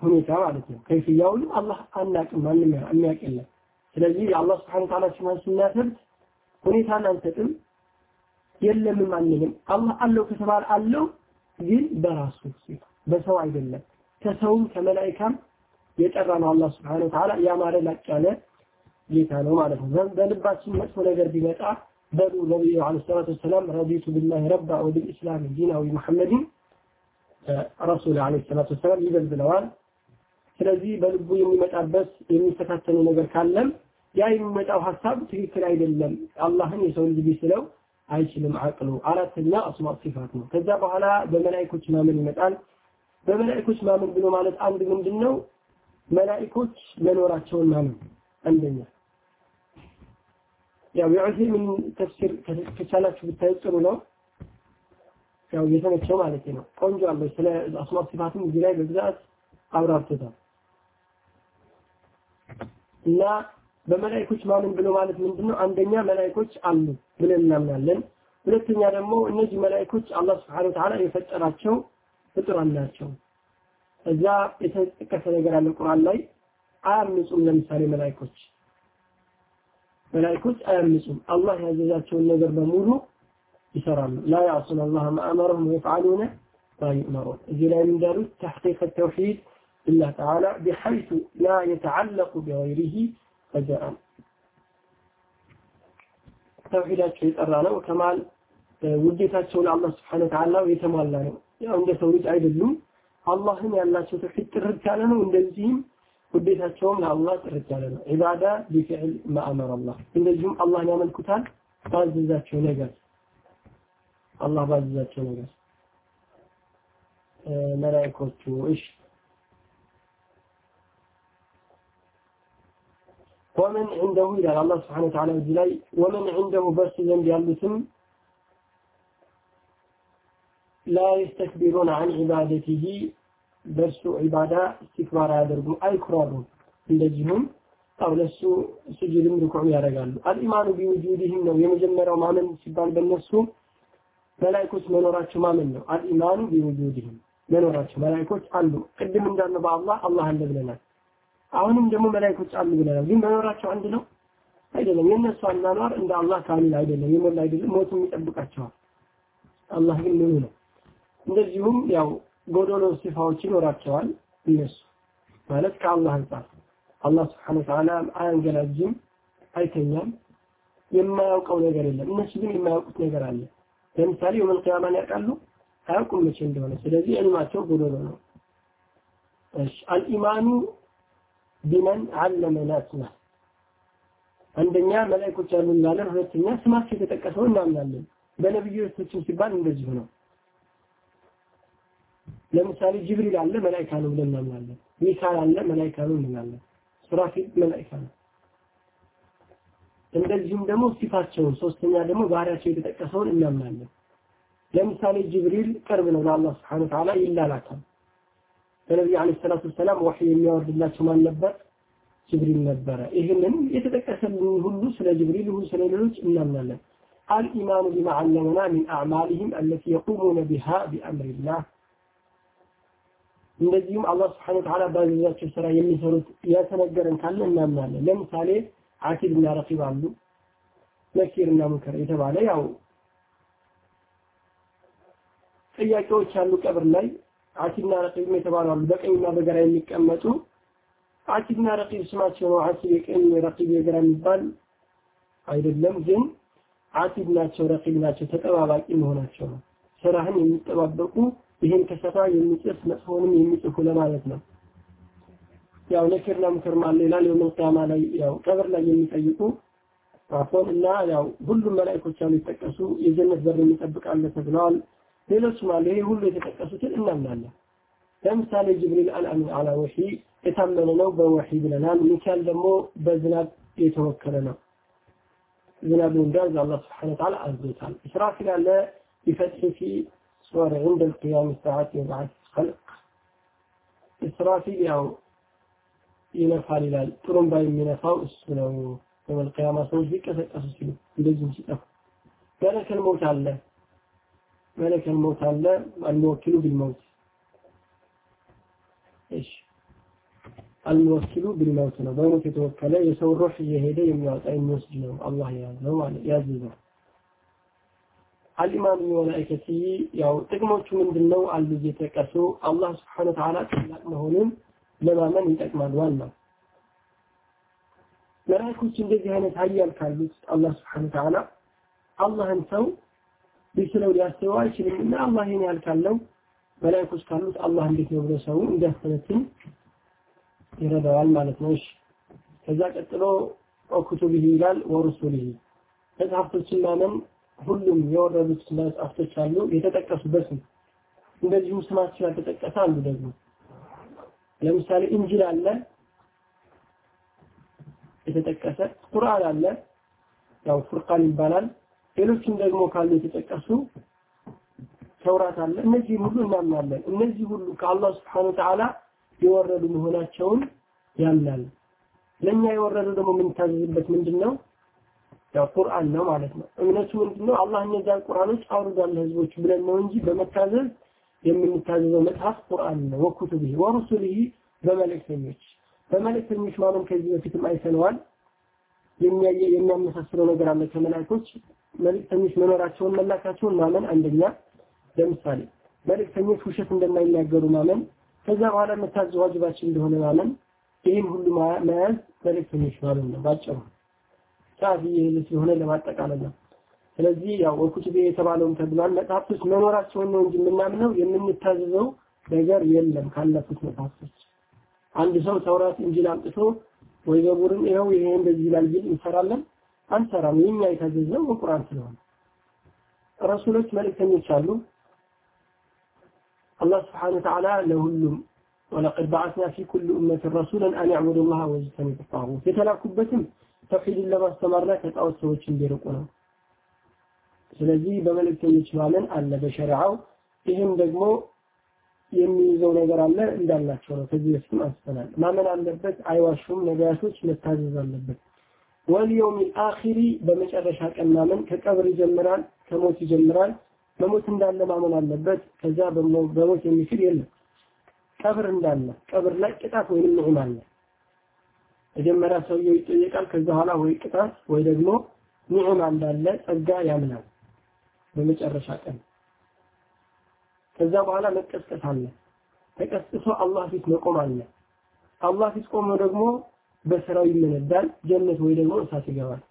ሁኔታ ማለት ነው። ከይፍያውን አላህ አናቅም፣ ማንም የሚያውቅ የለም። ስለዚህ የአላህ ስብሐነሁ ወተዓላ ስማን ስናሰብት ሁኔታን አንሰጥም፣ የለምም አንልም። አላህ አለው ከተባለ አለው፣ ግን በራሱ በሰው አይደለም። ከሰውም ከመላኢካም የጠራ ነው አላህ ስብሐነሁ ወተዓላ ያማረ ላቅ ያለ ጌታ ነው ማለት ነው። በልባችን መጥፎ ነገር ቢመጣ በሉ ነቢዩ ዓለይሂ ሰላቱ ወሰላም ረዲቱ ቢላሂ ረባ ወቢልኢስላም ዲና ወቢሙሐመድን ረሱል ዓለይሂ ሰላቱ ወሰላም ይበል ብለዋል። ስለዚህ በልቡ የሚመጣበት የሚፈታተነው ነገር ካለም ያ የሚመጣው ሀሳብ ትክክል አይደለም። አላህን የሰው ልጅ ቢስለው አይችልም አቅሉ። አራተኛ አስማት ሲፋት ነው። ከዛ በኋላ በመላእክቶች ማመን ይመጣል። በመላእክቶች ማመን ብሎ ማለት አንድ ምንድን ነው? መላእክቶች መኖራቸውን ማመን አንደኛ። ያው የዑሰይሚን ተፍሲር ከቻላችሁ ብታዩ ጥሩ ነው። ያው የተመቸው ማለት ነው። ቆንጆ አለው። ስለ አስማት ሲፋትም እዚህ ላይ በብዛት አብራርቶታል። እና በመላእክቶች ማመን ብሎ ማለት ምንድነው? አንደኛ መላእክቶች አሉ ብለን እናምናለን። ሁለተኛ ደግሞ እነዚህ መላእክቶች አላህ Wa Ta'ala የፈጠራቸው ፍጡራን ናቸው። እዛ የተጠቀሰ ነገር አለ ቁርአን ላይ አያምፁም። ለምሳሌ መላይኮች መላይኮች አያምፁም። አላህ ያዘዛቸውን ነገር በሙሉ ይሰራሉ። ላ ያዕሱን አላህ ማእመረሁም ወየፍዓሉነ ማ እዚህ ላይ እንዳሉት ተሕቂቅ ተውሒድ ቢላህ ተዓላ ቢሐይቱ ላ የተዓለቁ ቢገይሪሂ ፈጃአን ተውሒዳቸው የጠራ ነው። ከማል ውዴታቸው ለአላህ ስብሓነ ወተዓላ የተሟላ ነው። ያው እንደ ሰው ልጅ አይደሉም። አላህን ያላቸው ተውሂድ ጥርት ያለ ነው። እንደዚህም ውዴታቸውም ለአላህ ጥርት ያለ ነው። ዒባዳ ቢፊዕል ማአመር አላህ እንደዚሁም አላህን ያመልኩታል ባዘዛቸው ነገር አላህ ባዘዛቸው ነገር መላእክቶቹ እሺ ወመን ዐንደሁ ይላል አላህ ስብሐነ ወተዓላ እዚህ ላይ ወመን ዐንደሁ በእርሱ ዘንድ ያሉትም ላ የስተክቢሩን ዐን ዒባደቲሂ በእርሱ ዒባዳ ኢስቲክባር አያደርጉም፣ አይኩራሩም። እንደዚሁም አው ለሱ ስጁድም ርኩዕም ያደርጋሉ። አልኢማኑ ቢውጁድህም ነው የመጀመሪያው ማመን ሲባል በእነሱ መላእክቶች መኖራቸው ማመን ነው። አልኢማኑ ቢውጁድህም መኖራቸው መላእክቶች አሉ። ቅድም እንዳልነው በአላህ አላህ አለ ብለናል። አሁንም ደግሞ መላእክቶች አሉ ብለናል። ግን መኖራቸው አንድ ነው አይደለም። የእነሱ አኗኗር እንደ አላህ ካሚል አይደለም፣ የሞላ አይደለም። ሞትም ይጠብቃቸዋል። አላህ ግን ምኑ ነው። እንደዚሁም ያው ጎዶሎ ሲፋዎች ይኖራቸዋል እነሱ ማለት ከአላህ አንጻር አላህ ስብሐነ ወተዓላ አያንገላጅም፣ አይተኛም፣ የማያውቀው ነገር የለም። እነሱ ግን የማያውቁት ነገር አለ። ለምሳሌ የውመል ቂያማን ያውቃሉ? አያውቁም መቼ እንደሆነ። ስለዚህ ዕልማቸው ጎዶሎ ነው። እሺ አልኢማኑ ቢመን አለመ ናስና አንደኛ መላእክቶች አሉ እንላለን። ሁለተኛ ስማቸው የተጠቀሰው እናምናለን። በነብዮችም ሲባል እንደዚሁ ነው። ለምሳሌ ጅብሪል አለ መላእክት ነው ብለን እናምናለን። ሚካኤል አለ መላእክት ነው እንላለን። ሱራፊል መላእክት ነው። እንደዚሁም ደግሞ ሲፋቸውን ሶስተኛ ደግሞ ባህሪያቸው የተጠቀሰውን እናምናለን። ለምሳሌ ጅብሪል ቅርብ ነው ለአላህ Wa Ta'ala ይላላካል። ለነብዩ አለይሂ ሰላቱ ወሰላም ወህይ የሚያወርድላቸው ማን ነበር? ጅብሪል ነበረ። ይህንን የተጠቀሰልን ሁሉ ስለ ጅብሪል ሁሉ ስለ ሌሎች እናምናለን። አልኢማኑ ቢማ ዐለመና ሚን አዕማሊሂም አለቲ የቁሙነ ቢሃ ቢአምሪላህ እንደዚሁም አላህ ስብሐነ ወተዓላ ባዘዛቸው ስራ የሚሰሩት የተነገረን ካለ እናምናለን። ለምሳሌ አቲድ እና ረቂብ አሉ። ነኪር እና ሙንከር የተባለ ያው ጥያቄዎች አሉ ቀብር ላይ አቲድና ረቂብ የተባሉ አሉ። በቀኝና በግራ የሚቀመጡ አቲድና ረቂብ ስማቸው ነው። አቲድ የቀኝ ረቂብ የግራ የሚባል አይደለም፣ ግን አቲድ ናቸው፣ ረቂብ ናቸው። ተጠባባቂ መሆናቸው ነው። ስራህን የሚጠባበቁ ይሄን ከሰራ የሚጽፍ መጥፎንም የሚጽፉ ለማለት ነው። ያው ነኪርና ሙንከር ማለት ሌላ የውመል ቂያማ ላይ ያው ቀብር ላይ የሚጠይቁ አፎን እና ያው ሁሉም መላእክቶች አሉ የተጠቀሱ የጀነት በር የሚጠብቃለ ተብለዋል። ሌሎችም አሉ። ይሄ ሁሉ የተጠቀሱትን እናምናለን። ለምሳሌ ጅብሪል አልአሚን አላ ወሒ የታመነ ነው በወሒ ብለናል። ሚካኤል ደግሞ በዝናብ የተወከለ ነው። ዝናብ እንዳዝ አላህ ስብሐነሁ ወተዓላ አዞታል። ኢስራፊል አለ ቢፈትሒ الصور عند القيام الساعة بعد خلق إسرافي أو ينفعل لال ترون باي من فاو السنو يوم القيامة سوج بك أسسلو لازم شيء ملك الموت على. ملك الموت على. الموكل بالموت. إيش؟ الموكل بالموت. أنا بموت يتوكل يسوي الروح يهدي يمنع أي مسجد؟ الله يا زمان يا زمان ያዘዘው አልኢማኑ ቢመላኢከቲ ያው ጥቅሞቹ ምንድነው? አሉ እየተጠቀሱ አላህ ስብሐነ ወተዓላ ታላቅ መሆኑን ለማመን ይጠቅማል። ዋናው መላእክቶች እንደዚህ አይነት ሀያል ካሉት አላህ ስብሐነ ወተዓላ አላህን ሰው ሊስለው ሊያስበው አይችልም እና አላህ ይህን ያህል ካለው መላእክቶች ካሉት አላህ እንዴት ነው ብሎ ሰው እንዲያስተነትን ይረዳዋል ማለት ነው። እሺ ከዛ ቀጥሎ ወኩቱቢሂ ይላል ወሩሱሊሂ። መጽሐፍቶችን ማመን ሁሉም የወረዱት መጽሐፍቶች አሉ የተጠቀሱበት ነው። እንደዚሁ ስማቸው ያልተጠቀሰ አሉ ደግሞ። ለምሳሌ እንጂል አለ የተጠቀሰ ቁርአን አለ ያው ፉርቃን ይባላል። ሌሎችም ደግሞ ካሉ የተጠቀሱ ተውራት አለ። እነዚህ ሁሉ እናምናለን። እነዚህ ሁሉ ከአላህ Wa Ta'ala የወረዱ መሆናቸውን ያምናል። ለኛ የወረዱ ደግሞ የምንታዘዝበት ምንድነው ያው ቁርአን ነው ማለት ነው። እምነቱ ምንድነው? አላህ እነዚያን ቁርአኖች አውርዷል ለህዝቦች ብለን ነው እንጂ በመታዘዝ የምንታዘዘው መጽሐፍ ቁርአን ነው። ወኩቱቢሂ ወሩሱሊሂ በመልእክተኞች። በመልእክተኞች ማመን ከዚህ በፊትም አይተነዋል። የሚያመሳስለው ነገር አለ። ከመላእክቶች መልእክተኞች መኖራቸውን መላካቸውን ማመን አንደኛ። ለምሳሌ መልእክተኞች ውሸት እንደማይናገሩ ማመን ከዛ በኋላ መታዘዝ ዋጅባችን እንደሆነ ማመን ይህን ሁሉ መያዝ መልእክተኞች ማመን ነው ባጭሩ ይህ ስለሆነ ለማጠቃለል ነው። ስለዚህ ያው ወኩቱቤ የተባለውን ተብሏል። መጽሐፍቶች መኖራቸውን ነው እንጂ የምናምነው የምንታዘዘው ነገር የለም ካለፉት መጽሐፍቶች። አንድ ሰው ተውራት እንጂል አምጥቶ ወይ ዘቡርን ይኸው ይሄ እንደዚህ ይላል ቢል እንሰራለን? አንሰራም። የኛ የታዘዝነው በቁርአን ስለሆነ። ረሱሎች መልእክተኞች አሉ። አላህ ስብሓነ ወተዓላ ለሁሉም ወለቀድ በዓስና ፊ ኩል ኡመትን ረሱለን አን ያዕቡዱ ላህ ወጅተኒቡ ጣጉት የተላኩበትም ተውሒድን ለማስተማርና ከጣዖት ሰዎች እንዲርቁ ነው። ስለዚህ በመልእክተኞች ማመን አለ በሸሪዓው። ይህም ደግሞ የሚይዘው ነገር አለ እንዳላቸው ነው። ከዚህ በፊትም አንስተናል። ማመን አለበት አይዋሹም ነቢያቶች መታዘዝ አለበት። ወልየውም አኺሪ በመጨረሻ ቀን ማመን ከቀብር ይጀምራል ከሞት ይጀምራል። በሞት እንዳለ ማመን አለበት ከዛ በሞት የሚችል የለም። ቀብር እንዳለ ቀብር ላይ ቅጣት ወይንም ንዕም አለ መጀመሪያ ሰውየው ይጠየቃል ከዛ በኋላ ወይ ቅጣት ወይ ደግሞ ንዕም እንዳለ ጸጋ ያምናል በመጨረሻ ቀን። ከዛ በኋላ መቀስቀስ አለ። ተቀስቅሶ አላህ ፊት መቆም አለ። አላህ ፊት ቆሞ ደግሞ በስራው ይመነዳል ጀነት ወይ ደግሞ እሳት ይገባል።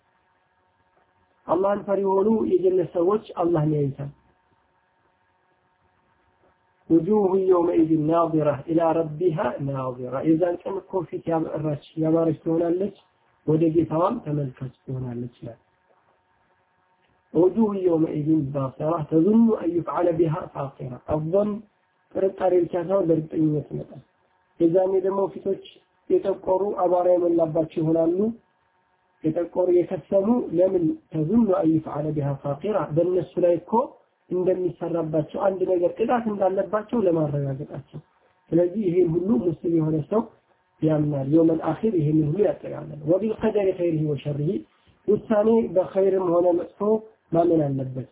አላህን ፈሪ የሆኑ የጀነት ሰዎች አላህን ያዩታል ውጁህ የውመኢዝን ናዚራ ኢላ ረቢሃ ናዚራ። የዛን ቀን እኮ ፊት ያበራች ያማረች ትሆናለች፣ ወደ ጌታዋም ተመልካች ትሆናለች ይላል። ውጁህ የውመኢዝን ባሲራ ተዙኑ አን ዩፍዓለ ቢሃ ፋቂራ። አዘን ጥርጣሬ ብቻ ሳይሆን በእርግጠኝነት ይመጣል። የዛኔ ደግሞ ፊቶች የጠቆሩ አቧራ የሞላባቸው ይሆናሉ። የጠቆሩ የከሰሙ ለምን ተዙኑ አን ዩፍዓለ ቢሃ ፋቂራ በእነሱ ላይ እኮ እንደሚሰራባቸው አንድ ነገር ቅጣት እንዳለባቸው ለማረጋገጣቸው። ስለዚህ ይሄን ሁሉ ሙስሊም የሆነ ሰው ያምናል። የውመል አኺር ይሄንን ሁሉ ያጠቃልላል። ወቢልቀደሪ ኸይሪሂ ወሸሪሂ ውሳኔ በኸይርም ሆነ መጥፎ ማመን አለበት።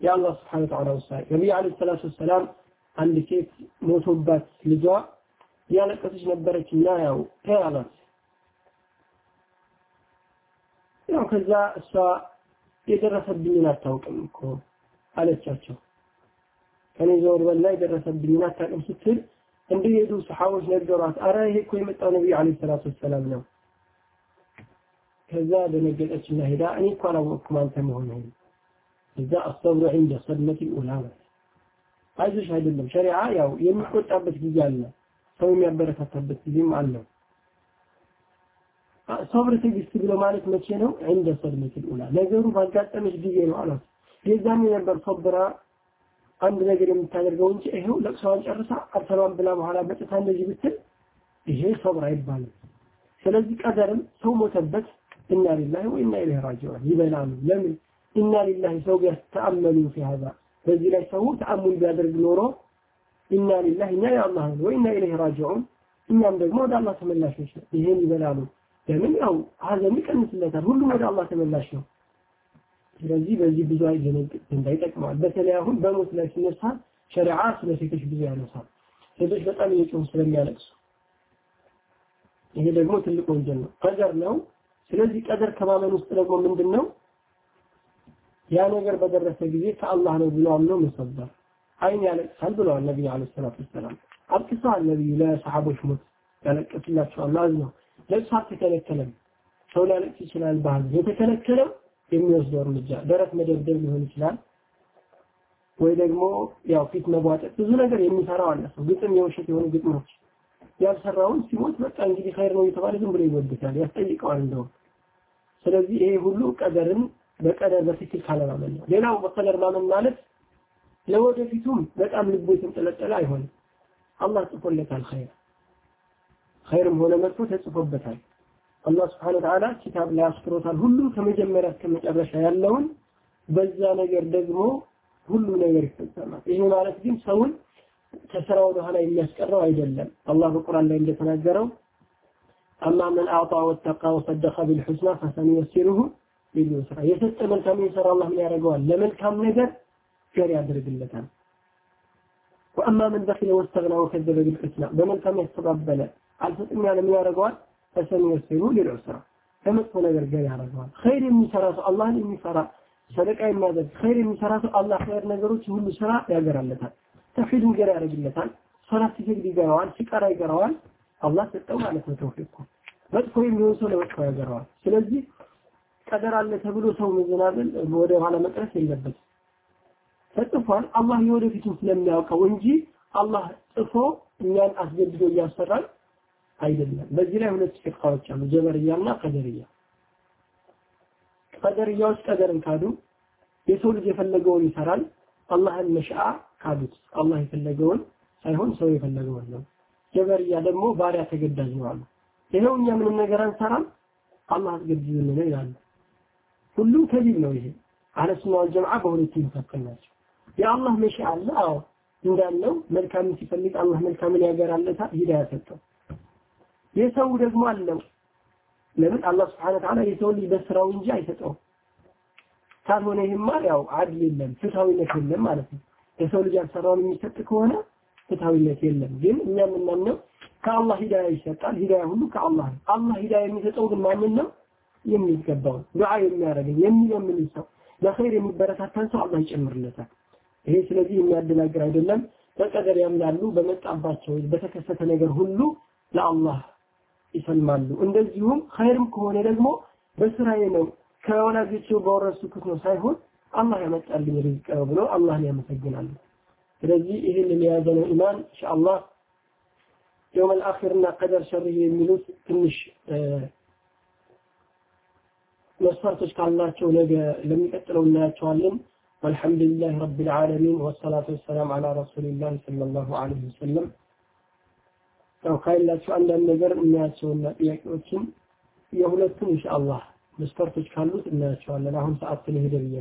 የአላህ ስብሐነ ወተዓላ ውሳኔ። ነቢዩ ዓለይሂ ሰላቱ ወሰላም አንድ ሴት ሞቶባት ልጇ እያለቀሰች ነበረች እና ያው ተያላት ያው ከዛ እሷ የደረሰብኝን አታውቅም እኮ አለቻቸው። ከኔ ዘወር በላ የደረሰብኝን አታውቅም ስትል እንደሄዱ ሰሓቦች ነገሯት። አረ ይሄ እኮ የመጣው ነቢዩ ዓለይሂ ሰላቱ ወሰላም ነው። ከዛ ደነገጠችና ሄዳ እኔ እኮ አላወቅኩም አንተ መሆንህን እዛ አሰብሩ ዒንደ ሰድመት ልኡላ አይዞሽ አይደለም ሸሪዓ ያው የሚቆጣበት ጊዜ አለ ሰው የሚያበረታታበት ጊዜም አለው ሶብር ትዕግስት ብሎ ማለት መቼ ነው? እንደ ሰድመት ልኡላ ነገሩ ባጋጠመች ጊዜ ነው አሏት። የዛኔ ነበር ሶብራ አንድ ነገር የምታደርገው እንጂ ይሄው ለቅሶዋን ጨርሳ አርሰሏን ብላ በኋላ መጥታ እንደዚህ ብትል ይሄ ሶብር አይባልም። ስለዚህ ቀደርም ሰው ሞተበት ኢና ሊላሂ ወኢና ኢለይሂ ራጂዑን ይበላሉ። ለምን ኢና ሊላሂ ሰው ቢያስተአመኑ ፊ በዚህ ላይ ሰው ተአሙን ቢያደርግ ኖሮ ኢና ሊላሂ እኛ የአላህ ወኢና ኢለይሂ ራጂዑን እኛም ደግሞ ወደ አላህ ተመላሾች ይሄን ይበላሉ ለምን ያው ሀዘን ይቀንስለታል። ሁሉም ወደ አላህ ተመላሽ ነው። ስለዚህ በዚህ ብዙ አይደነግጥ እንዳይጠቅመዋል። በተለይ አሁን በሞት ላይ ሲነሳ ሸሪዓ ስለ ሴቶች ብዙ ያነሳል። ሴቶች በጣም እየጮሁ ስለሚያለቅሱ ይሄ ደግሞ ትልቅ ወንጀል ነው። ቀደር ነው። ስለዚህ ቀደር ከማመን ውስጥ ደግሞ ምንድን ነው ያ ነገር በደረሰ ጊዜ ከአላህ ነው ብሎ አምኖ መሰበር አይን ያለቅሳል ብለዋል ነቢዩ ዓለይሂ ሰላቱ ወሰላም። አልቅሰዋል ነቢዩ ለሰሓቦች ሞት ያለቅስላቸዋል። አዝ ለቅሶ አልተከለከለም። ሰው ሊያለቅስ ይችላል። ባህል የተከለከለው የሚወስደው እርምጃ ደረት መደብደብ ሊሆን ይችላል፣ ወይ ደግሞ ያው ፊት መቧጠጥ፣ ብዙ ነገር የሚሰራው አለ ሰው ግጥም፣ የውሸት የሆኑ ግጥሞች ያልሰራውን ሲሞት በቃ እንግዲህ ኸይር ነው እየተባለ ዝም ብሎ ይወድታል፣ ያስጠይቀዋል እንደውም። ስለዚህ ይሄ ሁሉ ቀደርን በቀደር በትክክል ካለማመን ነው። ሌላው በቀደር ማመን ማለት ለወደፊቱም በጣም ልቡ የተንጠለጠለ አይሆንም። አላህ ጽፎለታል ኸይር ኸይርም ሆነ መጥፎ ተጽፎበታል። አላህ ስብሐነ ወተዓላ ኪታብ ላይ አስፍሮታል። ሁሉም ከመጀመሪያ እስከ መጨረሻ ያለውን በዛ ነገር ደግሞ ሁሉ ነገር ይፈጸማል። ይሄ ማለት ግን ሰውን ከስራ ወደ ኋላ የሚያስቀረው አይደለም። አላህ በቁርአን ላይ እንደተናገረው አማ መን አዕጣ ወተቃ ወሰደቀ ቢልሑስና ፈሰኑየሲሩሁ ሊልዩስራ የሰጠ መልካም የሰራ አላህ ምን ያደርገዋል? ለመልካም ነገር ገር ያደርግለታል። ወአማ መን በኺለ ወስተግና ወከዘበ ቢልሑስና በመልካም ያስተባበለ አልሰጥም ያለ ምን ያደርገዋል? ፈሰኑየሲሩ ሊልዑስራ ለመጥፎ ነገር ገር ያደርገዋል። ኸይር የሚሰራ ሰው አላህን የሚፈራ ሰደቃ የሚያደርግ ኸይር የሚሰራ ሰው አላህ ኸይር ነገሮች ሁሉ ስራ ያገራለታል። ተውሂድን ገር ያደርግለታል። ሶላት ሲሰግድ ይገራዋል፣ ሲቀራ ይገራዋል። አላህ ሰጠው ማለት ነው ተውፊቅ። መጥፎ የሚሆን ሰው ለመጥፎ ያገራዋል። ስለዚህ ቀደር አለ ተብሎ ሰው መዘናበል ወደ ኋላ መቅረት የለበትም። ተጽፏል። አላህ የወደፊቱን ስለሚያውቀው እንጂ አላህ ጽፎ እኛን አስገድዶ እያሰራል አይደለም። በዚህ ላይ ሁለት ፍቅሃዎች አሉ፣ ጀበርያና ቀደርያ። ቀደርያዎች ቀደርን ካዱ፣ የሰው ልጅ የፈለገውን ይሰራል። አላህን መሽአ ካዱት። አላህ የፈለገውን ሳይሆን ሰው የፈለገውን ነው። ጀበርያ ደግሞ ባሪያ ተገዳጅ ነው አሉ። ይሄው እኛ ምንም ነገር አንሰራም፣ አላህ አስገድዶን ነው ይላሉ። ሁሉም ከዚብ ነው። ይሄ አህለ ሱና ወል ጀማዓ በሁለቱ መካከል ናቸው። የአላህ መሽአ አለ። አዎ እንዳለው መልካምን ሲፈልግ አላህ መልካምን ያገራለታል፣ ሂዳያ ሰጠው። የሰው ደግሞ አለው። ለምን አላህ Wa Ta'ala የሰው ልጅ በስራው እንጂ አይሰጠውም። ካልሆነ ይሄማ ያው አድል የለም፣ ፍትሃዊነት የለም ማለት ነው። የሰው ልጅ ያልሰራውን የሚሰጥ ከሆነ ፍትሃዊነት የለም። ግን እኛ የምናምነው ከአላህ ሂዳያ ይሰጣል። ሂዳያ ሁሉ ከአላህ ነው። አላህ ሂዳያ የሚሰጠው ግን ማንን ነው? የሚገባው ዱዓ የሚያደርገኝ የሚለምን ሰው ለኸይር የሚበረታታን ሰው አላህ ይጨምርለታል። ይሄ ስለዚህ የሚያደናግር አይደለም። በቀደር ያምናሉ። በመጣባቸው በተከሰተ ነገር ሁሉ ለአላህ ይሰልማሉ። እንደዚሁም ኸይርም ከሆነ ደግሞ በስራዬ ነው ከወላጆቼ በወረስኩት ነው ሳይሆን አላህ ያመጣልኝ ሪዝቅ ነው ብሎ አላህን ያመሰግናሉ። ስለዚህ ይህንን የያዘ ነው ኢማን ኢንሻአላህ የውመል አኺርና ቀደር ሸር የሚሉት ትንሽ መስፈርቶች ካላቸው ነገ ለሚቀጥለው እናያቸዋለን። والحمد لله رب العالمين والصلاة والسلام على رسول الله صلى الله عليه وسلم ያው ካይላችሁ አንዳንድ ነገር እናያቸውና ጥያቄዎችን የሁለቱም ኢንሻአላህ መስፈርቶች ካሉት እናያቸዋለን። አሁን ሰዓት ስለሄደ ብዬ